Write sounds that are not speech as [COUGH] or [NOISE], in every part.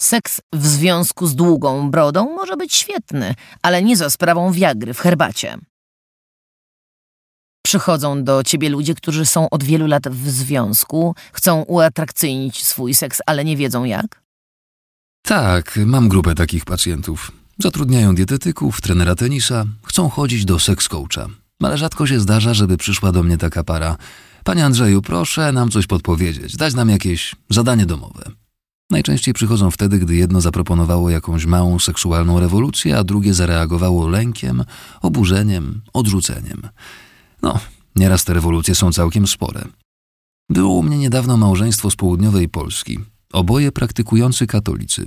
Seks w związku z długą brodą może być świetny, ale nie za sprawą wiagry w herbacie. Przychodzą do ciebie ludzie, którzy są od wielu lat w związku, chcą uatrakcyjnić swój seks, ale nie wiedzą jak? Tak, mam grupę takich pacjentów. Zatrudniają dietetyków, trenera tenisa, chcą chodzić do seks coacha. Ale rzadko się zdarza, żeby przyszła do mnie taka para. Panie Andrzeju, proszę nam coś podpowiedzieć, dać nam jakieś zadanie domowe. Najczęściej przychodzą wtedy, gdy jedno zaproponowało jakąś małą seksualną rewolucję, a drugie zareagowało lękiem, oburzeniem, odrzuceniem. No, nieraz te rewolucje są całkiem spore. Było u mnie niedawno małżeństwo z południowej Polski, oboje praktykujący katolicy.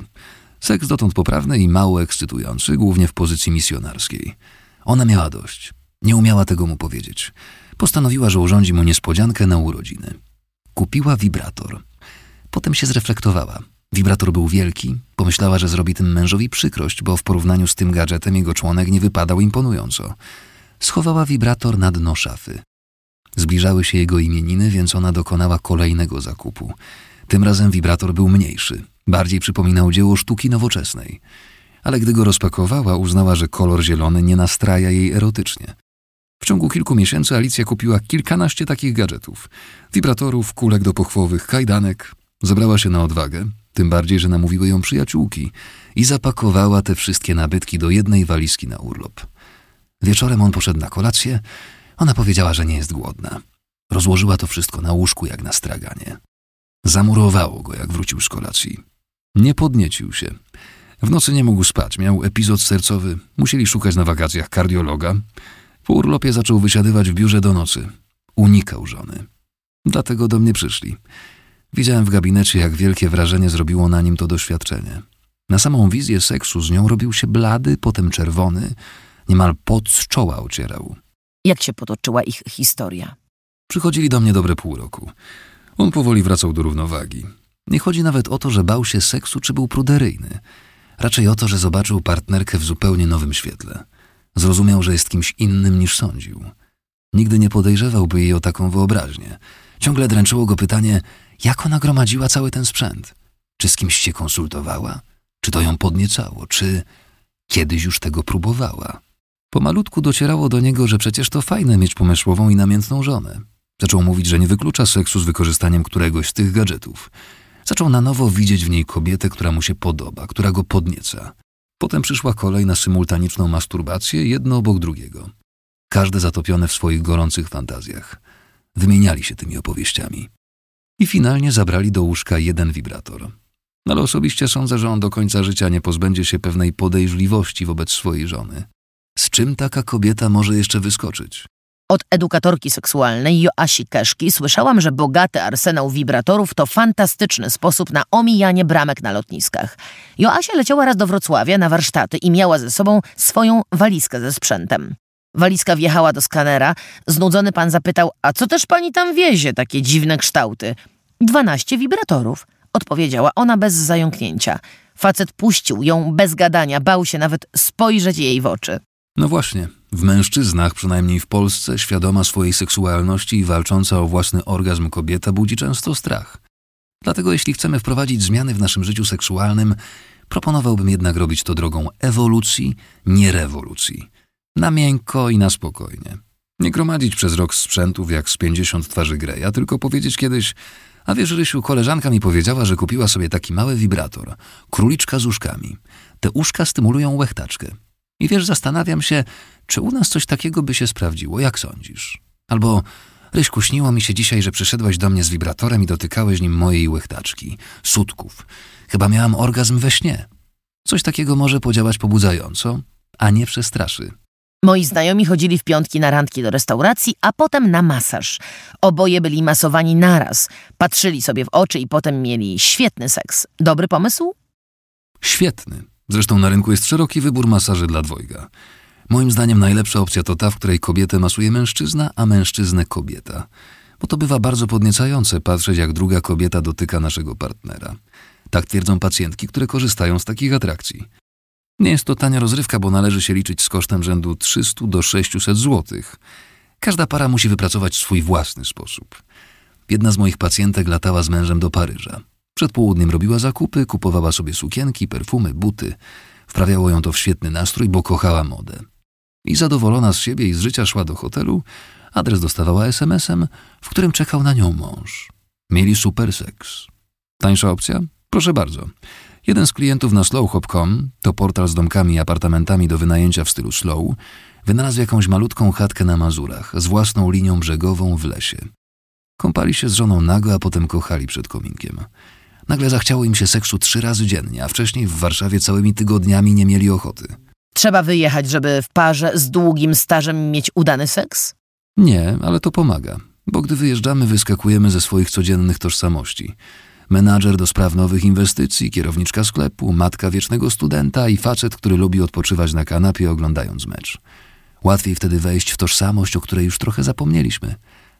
Seks dotąd poprawny i mało ekscytujący, głównie w pozycji misjonarskiej. Ona miała dość. Nie umiała tego mu powiedzieć. Postanowiła, że urządzi mu niespodziankę na urodziny. Kupiła wibrator. Potem się zreflektowała. Wibrator był wielki, pomyślała, że zrobi tym mężowi przykrość, bo w porównaniu z tym gadżetem jego członek nie wypadał imponująco. Schowała wibrator na dno szafy. Zbliżały się jego imieniny, więc ona dokonała kolejnego zakupu. Tym razem wibrator był mniejszy, bardziej przypominał dzieło sztuki nowoczesnej. Ale gdy go rozpakowała, uznała, że kolor zielony nie nastraja jej erotycznie. W ciągu kilku miesięcy Alicja kupiła kilkanaście takich gadżetów: wibratorów, kulek do pochwowych, kajdanek. Zebrała się na odwagę, tym bardziej, że namówiły ją przyjaciółki i zapakowała te wszystkie nabytki do jednej walizki na urlop. Wieczorem on poszedł na kolację. Ona powiedziała, że nie jest głodna. Rozłożyła to wszystko na łóżku jak na straganie. Zamurowało go, jak wrócił z kolacji. Nie podniecił się. W nocy nie mógł spać, miał epizod sercowy, musieli szukać na wakacjach kardiologa. Po urlopie zaczął wysiadywać w biurze do nocy. Unikał żony. Dlatego do mnie przyszli. Widziałem w gabinecie, jak wielkie wrażenie zrobiło na nim to doświadczenie. Na samą wizję seksu z nią robił się blady, potem czerwony, niemal pot z czoła ocierał. Jak się potoczyła ich historia? Przychodzili do mnie dobre pół roku. On powoli wracał do równowagi. Nie chodzi nawet o to, że bał się seksu czy był pruderyjny. Raczej o to, że zobaczył partnerkę w zupełnie nowym świetle. Zrozumiał, że jest kimś innym niż sądził. Nigdy nie podejrzewałby jej o taką wyobraźnię. Ciągle dręczyło go pytanie, jak ona gromadziła cały ten sprzęt? Czy z kimś się konsultowała? Czy to ją podniecało? Czy kiedyś już tego próbowała? Pomalutku docierało do niego, że przecież to fajne mieć pomysłową i namiętną żonę. Zaczął mówić, że nie wyklucza seksu z wykorzystaniem któregoś z tych gadżetów. Zaczął na nowo widzieć w niej kobietę, która mu się podoba, która go podnieca. Potem przyszła kolej na symultaniczną masturbację, jedno obok drugiego. Każde zatopione w swoich gorących fantazjach. Wymieniali się tymi opowieściami. I finalnie zabrali do łóżka jeden wibrator. Ale osobiście sądzę, że on do końca życia nie pozbędzie się pewnej podejrzliwości wobec swojej żony. Z czym taka kobieta może jeszcze wyskoczyć? Od edukatorki seksualnej Joasi Keszki słyszałam, że bogaty arsenał wibratorów to fantastyczny sposób na omijanie bramek na lotniskach. Joasia leciała raz do Wrocławia na warsztaty i miała ze sobą swoją walizkę ze sprzętem. Walizka wjechała do skanera. Znudzony pan zapytał, a co też pani tam wiezie, takie dziwne kształty? Dwanaście wibratorów, odpowiedziała ona bez zająknięcia. Facet puścił ją bez gadania, bał się nawet spojrzeć jej w oczy. No właśnie, w mężczyznach, przynajmniej w Polsce, świadoma swojej seksualności i walcząca o własny orgazm kobieta budzi często strach. Dlatego jeśli chcemy wprowadzić zmiany w naszym życiu seksualnym, proponowałbym jednak robić to drogą ewolucji, nie rewolucji. Na miękko i na spokojnie. Nie gromadzić przez rok sprzętów jak z 50 twarzy Greja, tylko powiedzieć kiedyś a wiesz, Rysiu, koleżanka mi powiedziała, że kupiła sobie taki mały wibrator, króliczka z uszkami. Te uszka stymulują łechtaczkę. I wiesz, zastanawiam się, czy u nas coś takiego by się sprawdziło, jak sądzisz? Albo, Ryśku, śniło mi się dzisiaj, że przyszedłeś do mnie z wibratorem i dotykałeś nim mojej łechtaczki, sutków. Chyba miałam orgazm we śnie. Coś takiego może podziałać pobudzająco, a nie przestraszy. Moi znajomi chodzili w piątki na randki do restauracji, a potem na masaż. Oboje byli masowani naraz. Patrzyli sobie w oczy i potem mieli świetny seks. Dobry pomysł? Świetny. Zresztą na rynku jest szeroki wybór masaży dla dwojga. Moim zdaniem najlepsza opcja to ta, w której kobietę masuje mężczyzna, a mężczyznę kobieta. Bo to bywa bardzo podniecające patrzeć, jak druga kobieta dotyka naszego partnera. Tak twierdzą pacjentki, które korzystają z takich atrakcji. Nie jest to tania rozrywka, bo należy się liczyć z kosztem rzędu 300 do 600 zł. Każda para musi wypracować swój własny sposób. Jedna z moich pacjentek latała z mężem do Paryża. Przed południem robiła zakupy, kupowała sobie sukienki, perfumy, buty. Wprawiało ją to w świetny nastrój, bo kochała modę. I zadowolona z siebie i z życia szła do hotelu, adres dostawała SMS-em, w którym czekał na nią mąż. Mieli super seks. Tańsza opcja? Proszę bardzo. Jeden z klientów na slowhop.com, to portal z domkami i apartamentami do wynajęcia w stylu slow, wynalazł jakąś malutką chatkę na Mazurach z własną linią brzegową w lesie. Kąpali się z żoną nago, a potem kochali przed kominkiem. Nagle zachciało im się seksu trzy razy dziennie, a wcześniej w Warszawie całymi tygodniami nie mieli ochoty. Trzeba wyjechać, żeby w parze z długim stażem mieć udany seks? Nie, ale to pomaga, bo gdy wyjeżdżamy, wyskakujemy ze swoich codziennych tożsamości. Menadżer do spraw nowych inwestycji, kierowniczka sklepu, matka wiecznego studenta i facet, który lubi odpoczywać na kanapie oglądając mecz. Łatwiej wtedy wejść w tożsamość, o której już trochę zapomnieliśmy.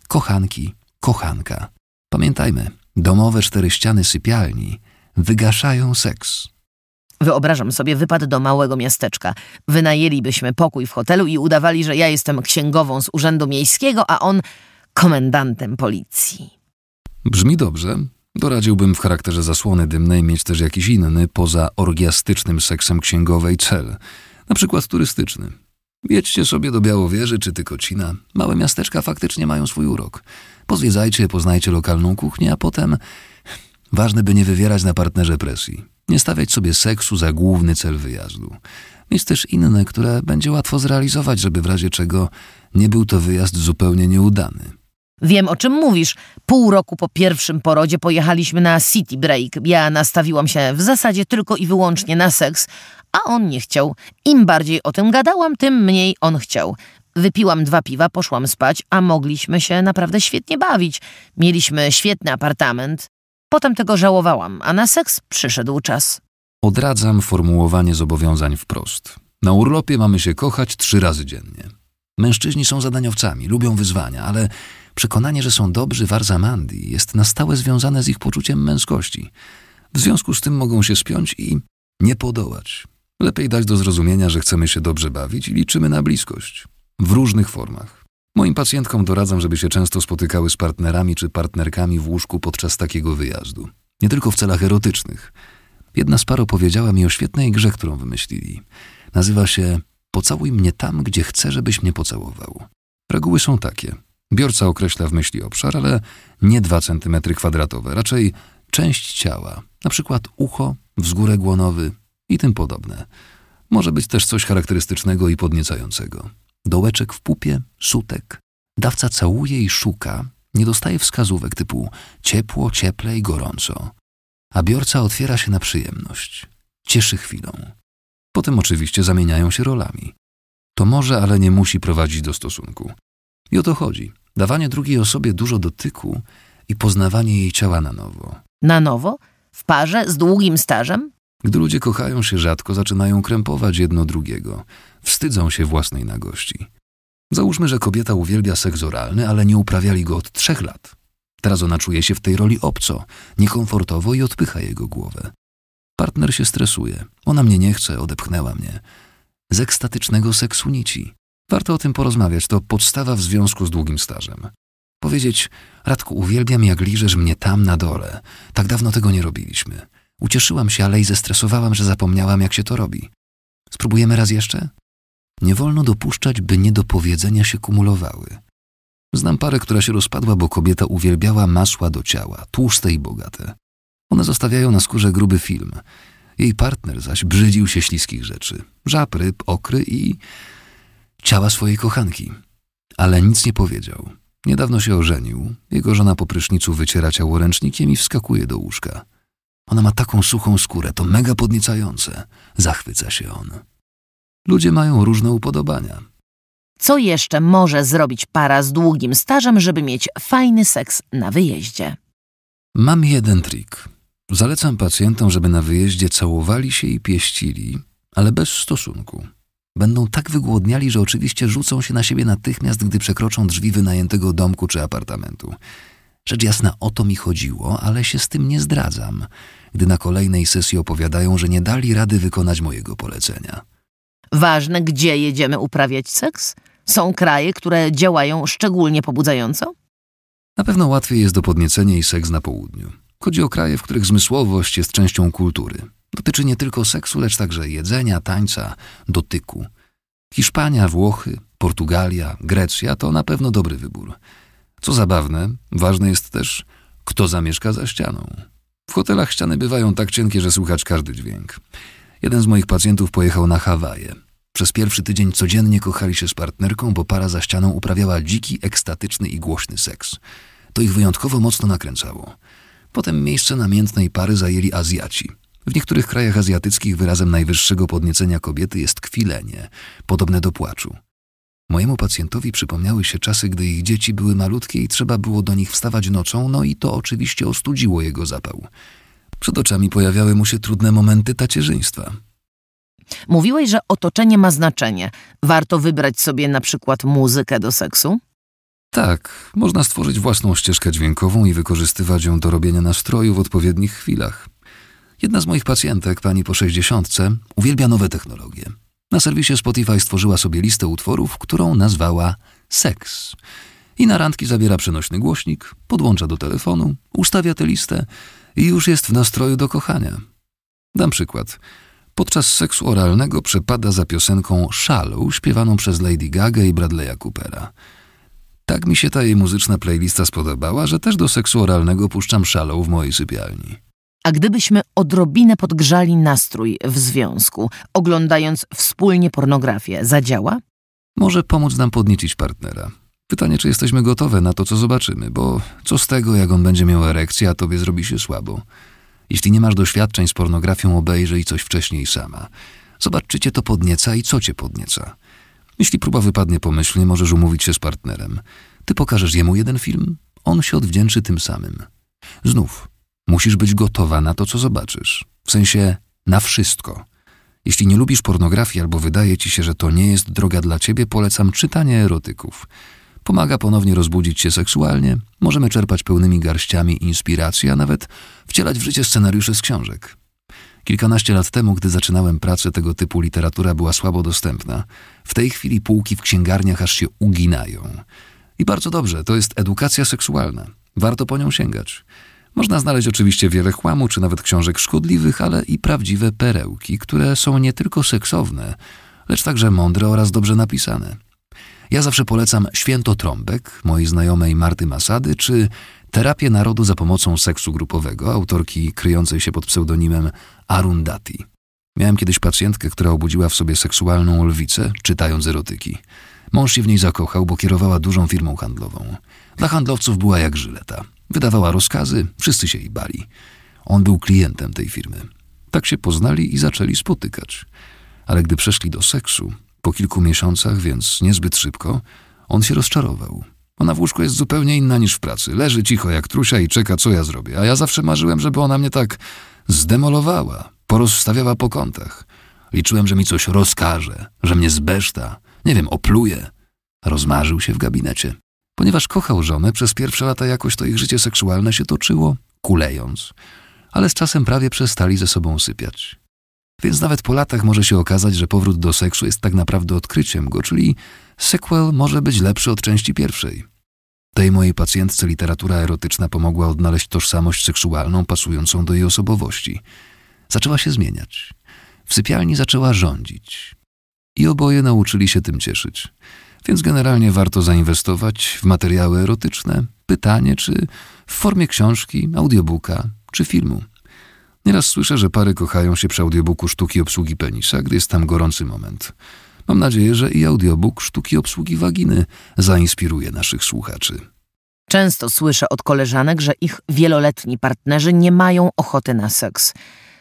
Kochanki, kochanka. Pamiętajmy, domowe cztery ściany sypialni wygaszają seks. Wyobrażam sobie wypad do małego miasteczka. Wynajęlibyśmy pokój w hotelu i udawali, że ja jestem księgową z urzędu miejskiego, a on komendantem policji. Brzmi dobrze. Doradziłbym w charakterze zasłony dymnej mieć też jakiś inny, poza orgiastycznym seksem księgowej cel, na przykład turystyczny. Jedźcie sobie do Białowieży czy Tykocina. Małe miasteczka faktycznie mają swój urok. Pozwiedzajcie, poznajcie lokalną kuchnię, a potem... Ważne, by nie wywierać na partnerze presji. Nie stawiać sobie seksu za główny cel wyjazdu. Jest też inne, które będzie łatwo zrealizować, żeby w razie czego nie był to wyjazd zupełnie nieudany. Wiem, o czym mówisz. Pół roku po pierwszym porodzie pojechaliśmy na City Break. Ja nastawiłam się w zasadzie tylko i wyłącznie na seks, a on nie chciał. Im bardziej o tym gadałam, tym mniej on chciał. Wypiłam dwa piwa, poszłam spać, a mogliśmy się naprawdę świetnie bawić. Mieliśmy świetny apartament. Potem tego żałowałam, a na seks przyszedł czas. Odradzam formułowanie zobowiązań wprost. Na urlopie mamy się kochać trzy razy dziennie. Mężczyźni są zadaniowcami, lubią wyzwania, ale przekonanie, że są dobrzy w Arzamandi jest na stałe związane z ich poczuciem męskości. W związku z tym mogą się spiąć i nie podołać. Lepiej dać do zrozumienia, że chcemy się dobrze bawić i liczymy na bliskość. W różnych formach. Moim pacjentkom doradzam, żeby się często spotykały z partnerami czy partnerkami w łóżku podczas takiego wyjazdu. Nie tylko w celach erotycznych. Jedna z par opowiedziała mi o świetnej grze, którą wymyślili. Nazywa się Pocałuj mnie tam, gdzie chcę, żebyś mnie pocałował. Reguły są takie. Biorca określa w myśli obszar, ale nie dwa centymetry kwadratowe, raczej część ciała, na przykład ucho, wzgórek głonowy i tym podobne. Może być też coś charakterystycznego i podniecającego. Dołeczek w pupie, sutek. Dawca całuje i szuka, nie dostaje wskazówek typu ciepło, cieple i gorąco. A biorca otwiera się na przyjemność. Cieszy chwilą. Potem oczywiście zamieniają się rolami. To może, ale nie musi prowadzić do stosunku. I o to chodzi. Dawanie drugiej osobie dużo dotyku i poznawanie jej ciała na nowo. Na nowo? W parze z długim stażem? Gdy ludzie kochają się rzadko, zaczynają krępować jedno drugiego. Wstydzą się własnej nagości. Załóżmy, że kobieta uwielbia seks oralny, ale nie uprawiali go od trzech lat. Teraz ona czuje się w tej roli obco, niekomfortowo i odpycha jego głowę. Partner się stresuje. Ona mnie nie chce, odepchnęła mnie. Z ekstatycznego seksu nici. Warto o tym porozmawiać, to podstawa w związku z długim stażem. Powiedzieć, Radku, uwielbiam jak liżesz mnie tam na dole. Tak dawno tego nie robiliśmy. Ucieszyłam się, ale i zestresowałam, że zapomniałam, jak się to robi. Spróbujemy raz jeszcze? Nie wolno dopuszczać, by niedopowiedzenia się kumulowały. Znam parę, która się rozpadła, bo kobieta uwielbiała masła do ciała, tłuste i bogate. One zostawiają na skórze gruby film. Jej partner zaś brzydził się śliskich rzeczy. Żab, ryb, okry i ciała swojej kochanki. Ale nic nie powiedział. Niedawno się ożenił. Jego żona po prysznicu wyciera ciało ręcznikiem i wskakuje do łóżka. Ona ma taką suchą skórę, to mega podniecające. Zachwyca się on. Ludzie mają różne upodobania. Co jeszcze może zrobić para z długim stażem, żeby mieć fajny seks na wyjeździe? Mam jeden trik. Zalecam pacjentom, żeby na wyjeździe całowali się i pieścili, ale bez stosunku. Będą tak wygłodniali, że oczywiście rzucą się na siebie natychmiast, gdy przekroczą drzwi wynajętego domku czy apartamentu. Rzecz jasna o to mi chodziło, ale się z tym nie zdradzam, gdy na kolejnej sesji opowiadają, że nie dali rady wykonać mojego polecenia. Ważne, gdzie jedziemy uprawiać seks? Są kraje, które działają szczególnie pobudzająco? Na pewno łatwiej jest do podniecenia i seks na południu. Chodzi o kraje, w których zmysłowość jest częścią kultury. Dotyczy nie tylko seksu, lecz także jedzenia, tańca, dotyku. Hiszpania, Włochy, Portugalia, Grecja to na pewno dobry wybór. Co zabawne, ważne jest też, kto zamieszka za ścianą. W hotelach ściany bywają tak cienkie, że słychać każdy dźwięk. Jeden z moich pacjentów pojechał na Hawaje. Przez pierwszy tydzień codziennie kochali się z partnerką, bo para za ścianą uprawiała dziki, ekstatyczny i głośny seks. To ich wyjątkowo mocno nakręcało. Potem miejsce namiętnej pary zajęli Azjaci. W niektórych krajach azjatyckich wyrazem najwyższego podniecenia kobiety jest kwilenie, podobne do płaczu. Mojemu pacjentowi przypomniały się czasy, gdy ich dzieci były malutkie i trzeba było do nich wstawać nocą, no i to oczywiście ostudziło jego zapał. Przed oczami pojawiały mu się trudne momenty tacierzyństwa. Mówiłeś, że otoczenie ma znaczenie. Warto wybrać sobie na przykład muzykę do seksu? Tak, można stworzyć własną ścieżkę dźwiękową i wykorzystywać ją do robienia nastroju w odpowiednich chwilach. Jedna z moich pacjentek, pani po sześćdziesiątce, uwielbia nowe technologie. Na serwisie Spotify stworzyła sobie listę utworów, którą nazwała Seks. I na randki zabiera przenośny głośnik, podłącza do telefonu, ustawia tę listę i już jest w nastroju do kochania. Dam przykład. Podczas seksu oralnego przepada za piosenką Shallow, śpiewaną przez Lady Gaga i Bradley'a Coopera. Tak mi się ta jej muzyczna playlista spodobała, że też do seksu oralnego puszczam Shallow w mojej sypialni. A gdybyśmy odrobinę podgrzali nastrój w związku, oglądając wspólnie pornografię, zadziała? Może pomóc nam podniecić partnera. Pytanie, czy jesteśmy gotowe na to, co zobaczymy, bo co z tego, jak on będzie miał erekcję, a tobie zrobi się słabo. Jeśli nie masz doświadczeń z pornografią, obejrzyj coś wcześniej sama. Zobacz, czy cię to podnieca i co cię podnieca. Jeśli próba wypadnie pomyślnie, możesz umówić się z partnerem. Ty pokażesz jemu jeden film, on się odwdzięczy tym samym. Znów, musisz być gotowa na to, co zobaczysz. W sensie na wszystko. Jeśli nie lubisz pornografii albo wydaje ci się, że to nie jest droga dla ciebie, polecam czytanie erotyków. Pomaga ponownie rozbudzić się seksualnie, możemy czerpać pełnymi garściami inspiracji, a nawet wcielać w życie scenariusze z książek. Kilkanaście lat temu, gdy zaczynałem pracę, tego typu literatura była słabo dostępna. W tej chwili półki w księgarniach aż się uginają. I bardzo dobrze, to jest edukacja seksualna. Warto po nią sięgać. Można znaleźć oczywiście wiele chłamu, czy nawet książek szkodliwych, ale i prawdziwe perełki, które są nie tylko seksowne, lecz także mądre oraz dobrze napisane. Ja zawsze polecam Święto Trąbek, mojej znajomej Marty Masady, czy Terapię Narodu za pomocą seksu grupowego, autorki kryjącej się pod pseudonimem Arundati. Miałem kiedyś pacjentkę, która obudziła w sobie seksualną lwicę, czytając erotyki. Mąż się w niej zakochał, bo kierowała dużą firmą handlową. Dla handlowców była jak żyleta. Wydawała rozkazy, wszyscy się jej bali. On był klientem tej firmy. Tak się poznali i zaczęli spotykać. Ale gdy przeszli do seksu, po kilku miesiącach, więc niezbyt szybko, on się rozczarował. Ona w łóżku jest zupełnie inna niż w pracy. Leży cicho jak trusia i czeka, co ja zrobię. A ja zawsze marzyłem, żeby ona mnie tak zdemolowała, porozstawiała po kątach. Liczyłem, że mi coś rozkaże, że mnie zbeszta, nie wiem, opluje. Rozmarzył się w gabinecie. Ponieważ kochał żonę, przez pierwsze lata jakoś to ich życie seksualne się toczyło, kulejąc. Ale z czasem prawie przestali ze sobą sypiać. Więc nawet po latach może się okazać, że powrót do seksu jest tak naprawdę odkryciem go, czyli sequel może być lepszy od części pierwszej. Tej mojej pacjentce literatura erotyczna pomogła odnaleźć tożsamość seksualną pasującą do jej osobowości. Zaczęła się zmieniać. W sypialni zaczęła rządzić. I oboje nauczyli się tym cieszyć. Więc generalnie warto zainwestować w materiały erotyczne, pytanie, czy w formie książki, audiobooka czy filmu. Nieraz słyszę, że pary kochają się przy audiobooku sztuki obsługi penisa, gdy jest tam gorący moment. Mam nadzieję, że i audiobook sztuki obsługi waginy zainspiruje naszych słuchaczy. Często słyszę od koleżanek, że ich wieloletni partnerzy nie mają ochoty na seks.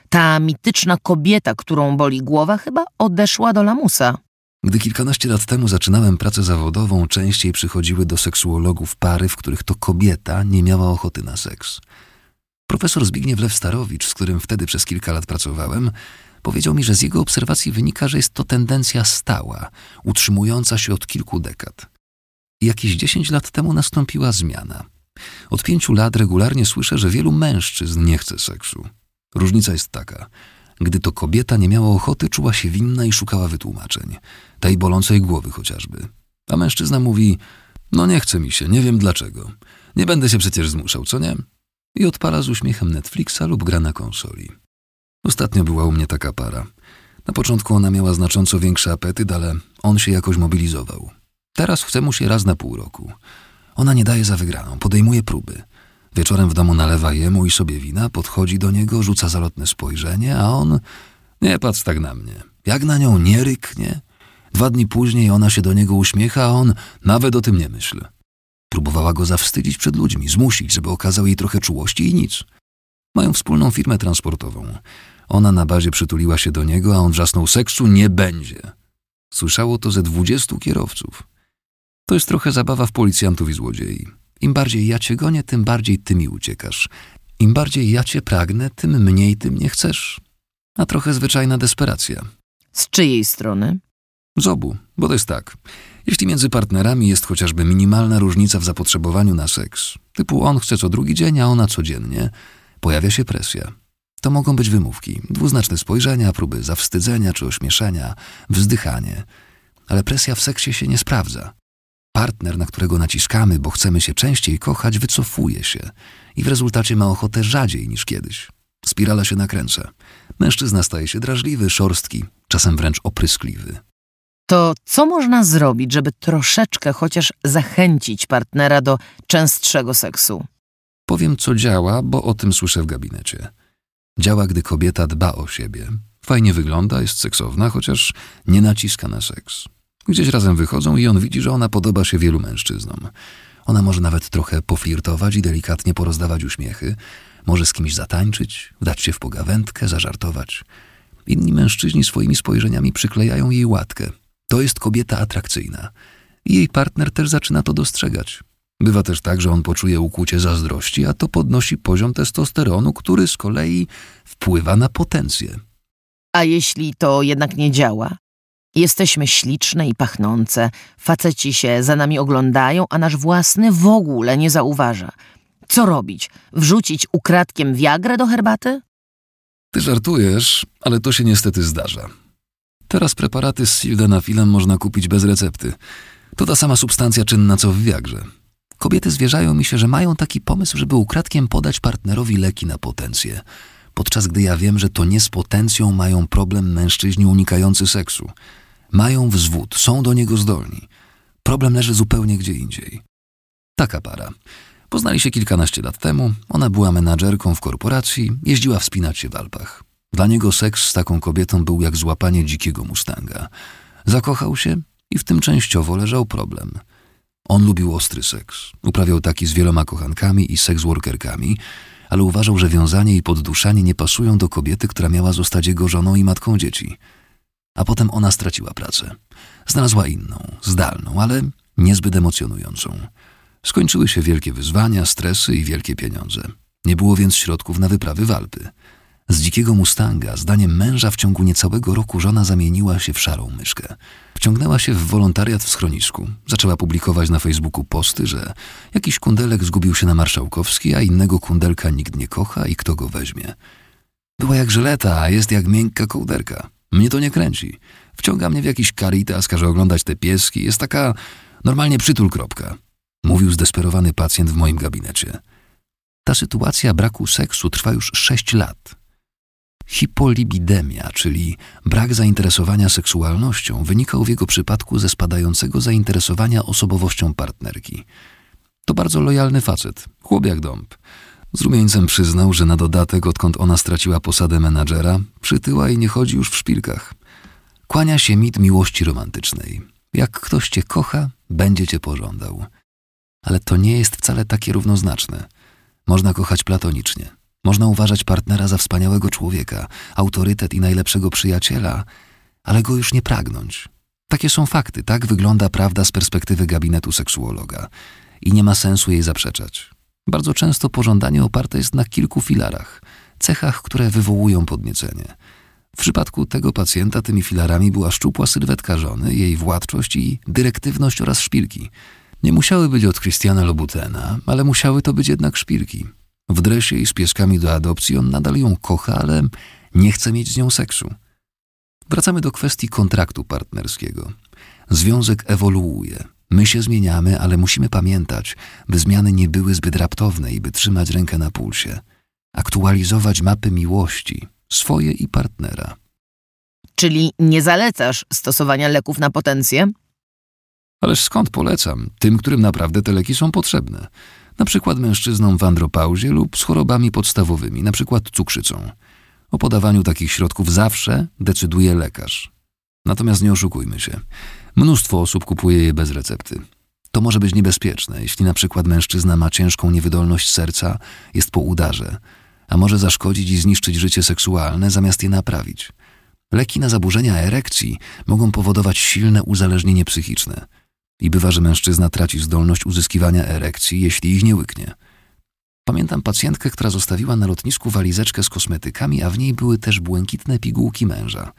Ta mityczna kobieta, którą boli głowa, chyba odeszła do lamusa. Gdy kilkanaście lat temu zaczynałem pracę zawodową, częściej przychodziły do seksuologów pary, w których to kobieta nie miała ochoty na seks. Profesor Zbigniew Lew-Starowicz, z którym wtedy przez kilka lat pracowałem, powiedział mi, że z jego obserwacji wynika, że jest to tendencja stała, utrzymująca się od kilku dekad. Jakieś dziesięć lat temu nastąpiła zmiana. Od pięciu lat regularnie słyszę, że wielu mężczyzn nie chce seksu. Różnica jest taka. Gdy to kobieta nie miała ochoty, czuła się winna i szukała wytłumaczeń. Tej bolącej głowy chociażby. A mężczyzna mówi, no nie chce mi się, nie wiem dlaczego. Nie będę się przecież zmuszał, co nie? i odpala z uśmiechem Netflixa lub gra na konsoli. Ostatnio była u mnie taka para. Na początku ona miała znacząco większy apetyt, ale on się jakoś mobilizował. Teraz chce mu się raz na pół roku. Ona nie daje za wygraną, podejmuje próby. Wieczorem w domu nalewa jemu i sobie wina, podchodzi do niego, rzuca zalotne spojrzenie, a on... Nie patrz tak na mnie. Jak na nią nie ryknie? Dwa dni później ona się do niego uśmiecha, a on nawet o tym nie myśli. Próbowała go zawstydzić przed ludźmi, zmusić, żeby okazał jej trochę czułości i nic. Mają wspólną firmę transportową. Ona na bazie przytuliła się do niego, a on wrzasnął seksu nie będzie. Słyszało to ze dwudziestu kierowców. To jest trochę zabawa w policjantów i złodziei. Im bardziej ja cię gonię, tym bardziej ty mi uciekasz. Im bardziej ja cię pragnę, tym mniej ty mnie chcesz. A trochę zwyczajna desperacja. Z czyjej strony? Z obu, bo to jest tak. Jeśli między partnerami jest chociażby minimalna różnica w zapotrzebowaniu na seks, typu on chce co drugi dzień, a ona codziennie, pojawia się presja. To mogą być wymówki, dwuznaczne spojrzenia, próby zawstydzenia czy ośmieszenia, wzdychanie. Ale presja w seksie się nie sprawdza. Partner, na którego naciskamy, bo chcemy się częściej kochać, wycofuje się i w rezultacie ma ochotę rzadziej niż kiedyś. Spirala się nakręca. Mężczyzna staje się drażliwy, szorstki, czasem wręcz opryskliwy. To co można zrobić, żeby troszeczkę chociaż zachęcić partnera do częstszego seksu? Powiem, co działa, bo o tym słyszę w gabinecie. Działa, gdy kobieta dba o siebie. Fajnie wygląda, jest seksowna, chociaż nie naciska na seks. Gdzieś razem wychodzą i on widzi, że ona podoba się wielu mężczyznom. Ona może nawet trochę poflirtować i delikatnie porozdawać uśmiechy, może z kimś zatańczyć, wdać się w pogawędkę, zażartować. Inni mężczyźni swoimi spojrzeniami przyklejają jej łatkę. To jest kobieta atrakcyjna. I jej partner też zaczyna to dostrzegać. Bywa też tak, że on poczuje ukłucie zazdrości, a to podnosi poziom testosteronu, który z kolei wpływa na potencję. A jeśli to jednak nie działa? Jesteśmy śliczne i pachnące, faceci się za nami oglądają, a nasz własny w ogóle nie zauważa. Co robić? Wrzucić ukradkiem wiagrę do herbaty? Ty żartujesz, ale to się niestety zdarza. Teraz preparaty z sildenafilem można kupić bez recepty. To ta sama substancja czynna co w wiagrze. Kobiety zwierzają mi się, że mają taki pomysł, żeby ukradkiem podać partnerowi leki na potencję, podczas gdy ja wiem, że to nie z potencją mają problem mężczyźni unikający seksu. Mają wzwód, są do niego zdolni. Problem leży zupełnie gdzie indziej. Taka para. Poznali się kilkanaście lat temu, ona była menadżerką w korporacji, jeździła wspinać się w Alpach. Dla niego seks z taką kobietą był jak złapanie dzikiego mustanga. Zakochał się i w tym częściowo leżał problem – on lubił ostry seks. Uprawiał taki z wieloma kochankami i seksworkerkami, ale uważał, że wiązanie i podduszanie nie pasują do kobiety, która miała zostać jego żoną i matką dzieci. A potem ona straciła pracę. Znalazła inną, zdalną, ale niezbyt emocjonującą. Skończyły się wielkie wyzwania, stresy i wielkie pieniądze. Nie było więc środków na wyprawy w Alpy. Z dzikiego Mustanga, zdaniem męża, w ciągu niecałego roku żona zamieniła się w szarą myszkę. Wciągnęła się w wolontariat w schronisku. Zaczęła publikować na Facebooku posty, że jakiś kundelek zgubił się na Marszałkowski, a innego kundelka nikt nie kocha i kto go weźmie. Była jak żeleta, a jest jak miękka kołderka. Mnie to nie kręci. Wciąga mnie w jakiś karitas, każe oglądać te pieski. Jest taka normalnie przytul kropka. Mówił zdesperowany pacjent w moim gabinecie. Ta sytuacja braku seksu trwa już sześć lat. Hipolibidemia, czyli brak zainteresowania seksualnością, wynikał w jego przypadku ze spadającego zainteresowania osobowością partnerki. To bardzo lojalny facet, chłop jak dąb. Z rumieńcem przyznał, że na dodatek, odkąd ona straciła posadę menadżera, przytyła i nie chodzi już w szpilkach. Kłania się mit miłości romantycznej. Jak ktoś cię kocha, będzie cię pożądał. Ale to nie jest wcale takie równoznaczne. Można kochać platonicznie. Można uważać partnera za wspaniałego człowieka, autorytet i najlepszego przyjaciela, ale go już nie pragnąć. Takie są fakty, tak wygląda prawda z perspektywy gabinetu seksuologa i nie ma sensu jej zaprzeczać. Bardzo często pożądanie oparte jest na kilku filarach, cechach, które wywołują podniecenie. W przypadku tego pacjenta tymi filarami była szczupła sylwetka żony, jej władczość i dyrektywność oraz szpilki. Nie musiały być od Christiana Lobutena, ale musiały to być jednak szpilki. W dresie i z pieskami do adopcji on nadal ją kocha, ale nie chce mieć z nią seksu. Wracamy do kwestii kontraktu partnerskiego. Związek ewoluuje. My się zmieniamy, ale musimy pamiętać, by zmiany nie były zbyt raptowne i by trzymać rękę na pulsie. Aktualizować mapy miłości, swoje i partnera. Czyli nie zalecasz stosowania leków na potencję? Ależ skąd polecam? Tym, którym naprawdę te leki są potrzebne. Na przykład mężczyznom w andropauzie lub z chorobami podstawowymi, na przykład cukrzycą. O podawaniu takich środków zawsze decyduje lekarz. Natomiast nie oszukujmy się. Mnóstwo osób kupuje je bez recepty. To może być niebezpieczne, jeśli na przykład mężczyzna ma ciężką niewydolność serca, jest po udarze, a może zaszkodzić i zniszczyć życie seksualne zamiast je naprawić. Leki na zaburzenia erekcji mogą powodować silne uzależnienie psychiczne i bywa, że mężczyzna traci zdolność uzyskiwania erekcji, jeśli ich nie łyknie. Pamiętam pacjentkę, która zostawiła na lotnisku walizeczkę z kosmetykami, a w niej były też błękitne pigułki męża.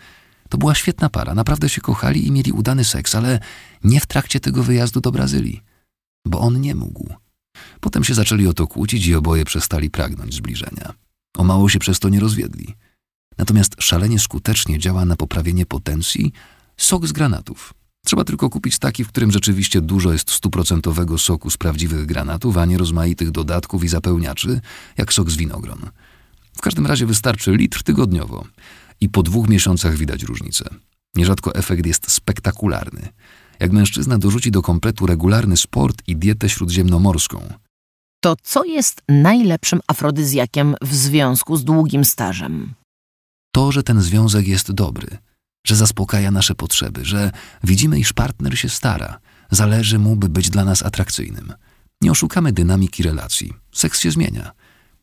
To była świetna para, naprawdę się kochali i mieli udany seks, ale nie w trakcie tego wyjazdu do Brazylii, bo on nie mógł. Potem się zaczęli o to kłócić i oboje przestali pragnąć zbliżenia. O mało się przez to nie rozwiedli. Natomiast szalenie skutecznie działa na poprawienie potencji sok z granatów. Trzeba tylko kupić taki, w którym rzeczywiście dużo jest stuprocentowego soku z prawdziwych granatów, a nie rozmaitych dodatków i zapełniaczy, jak sok z winogron. W każdym razie wystarczy litr tygodniowo i po dwóch miesiącach widać różnicę. Nierzadko efekt jest spektakularny. Jak mężczyzna dorzuci do kompletu regularny sport i dietę śródziemnomorską, To co jest najlepszym afrodyzjakiem w związku z długim stażem? to, że ten związek jest dobry, że zaspokaja nasze potrzeby, że widzimy, iż partner się stara, zależy mu, by być dla nas atrakcyjnym. Nie oszukamy dynamiki relacji. Seks się zmienia.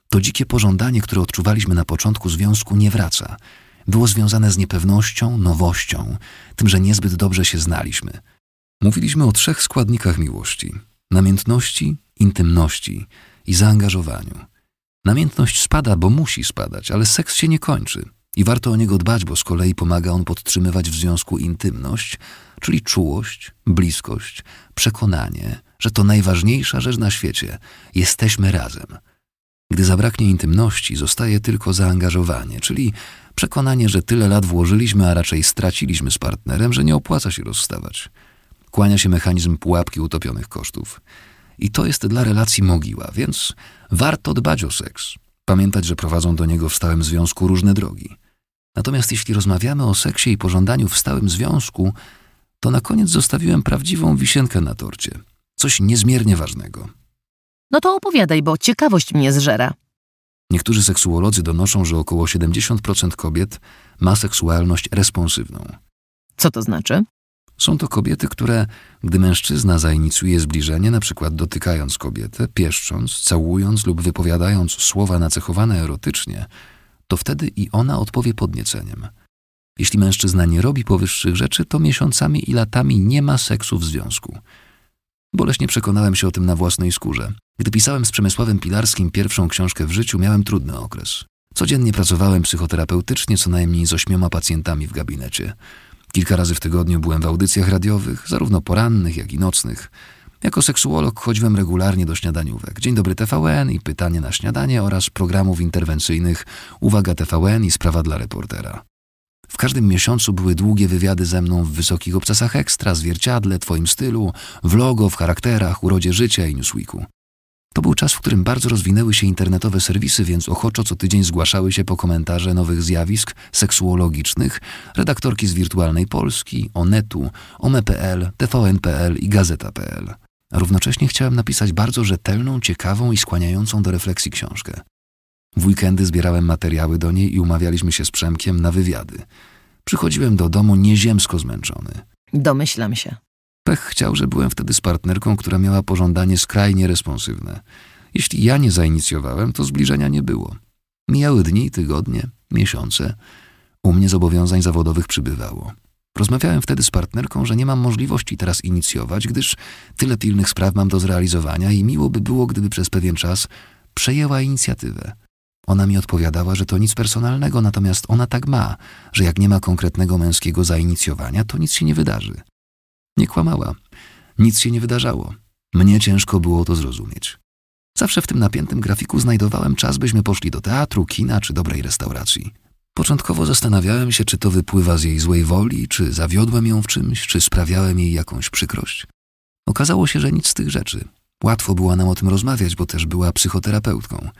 To dzikie pożądanie, które odczuwaliśmy na początku związku, nie wraca. Było związane z niepewnością, nowością, tym, że niezbyt dobrze się znaliśmy. Mówiliśmy o trzech składnikach miłości: namiętności, intymności i zaangażowaniu. Namiętność spada, bo musi spadać, ale seks się nie kończy. I warto o niego dbać, bo z kolei pomaga on podtrzymywać w związku intymność, czyli czułość, bliskość, przekonanie, że to najważniejsza rzecz na świecie. Jesteśmy razem. Gdy zabraknie intymności, zostaje tylko zaangażowanie, czyli przekonanie, że tyle lat włożyliśmy, a raczej straciliśmy z partnerem, że nie opłaca się rozstawać. Kłania się mechanizm pułapki utopionych kosztów. I to jest dla relacji mogiła, więc warto dbać o seks. Pamiętać, że prowadzą do niego w stałym związku różne drogi. Natomiast jeśli rozmawiamy o seksie i pożądaniu w stałym związku, to na koniec zostawiłem prawdziwą wisienkę na torcie. Coś niezmiernie ważnego. No to opowiadaj, bo ciekawość mnie zżera. Niektórzy seksuolodzy donoszą, że około 70% kobiet ma seksualność responsywną. Co to znaczy? Są to kobiety, które, gdy mężczyzna zainicjuje zbliżenie, na przykład dotykając kobietę, pieszcząc, całując lub wypowiadając słowa nacechowane erotycznie, to wtedy i ona odpowie podnieceniem. Jeśli mężczyzna nie robi powyższych rzeczy, to miesiącami i latami nie ma seksu w związku. Boleśnie przekonałem się o tym na własnej skórze. Gdy pisałem z Przemysławem Pilarskim pierwszą książkę w życiu, miałem trudny okres. Codziennie pracowałem psychoterapeutycznie, co najmniej z ośmioma pacjentami w gabinecie. Kilka razy w tygodniu byłem w audycjach radiowych, zarówno porannych, jak i nocnych. Jako seksuolog chodziłem regularnie do śniadaniówek. Dzień dobry TVN i pytanie na śniadanie oraz programów interwencyjnych Uwaga TVN i sprawa dla reportera. W każdym miesiącu były długie wywiady ze mną w wysokich obcasach ekstra, zwierciadle, twoim stylu, w logo, w charakterach, urodzie życia i Newsweeku. To był czas, w którym bardzo rozwinęły się internetowe serwisy, więc ochoczo co tydzień zgłaszały się po komentarze nowych zjawisk seksuologicznych redaktorki z Wirtualnej Polski, Onetu, Ome.pl, TVN.pl i Gazeta.pl. Równocześnie chciałem napisać bardzo rzetelną, ciekawą i skłaniającą do refleksji książkę. W weekendy zbierałem materiały do niej i umawialiśmy się z Przemkiem na wywiady. Przychodziłem do domu nieziemsko zmęczony. Domyślam się. Pech chciał, że byłem wtedy z partnerką, która miała pożądanie skrajnie responsywne. Jeśli ja nie zainicjowałem, to zbliżenia nie było. Mijały dni, tygodnie, miesiące. U mnie zobowiązań zawodowych przybywało. Rozmawiałem wtedy z partnerką, że nie mam możliwości teraz inicjować, gdyż tyle pilnych spraw mam do zrealizowania i miło by było, gdyby przez pewien czas przejęła inicjatywę. Ona mi odpowiadała, że to nic personalnego, natomiast ona tak ma, że jak nie ma konkretnego męskiego zainicjowania, to nic się nie wydarzy. Nie kłamała. Nic się nie wydarzało. Mnie ciężko było to zrozumieć. Zawsze w tym napiętym grafiku znajdowałem czas, byśmy poszli do teatru, kina czy dobrej restauracji. Początkowo zastanawiałem się, czy to wypływa z jej złej woli, czy zawiodłem ją w czymś, czy sprawiałem jej jakąś przykrość. Okazało się, że nic z tych rzeczy. Łatwo było nam o tym rozmawiać, bo też była psychoterapeutką.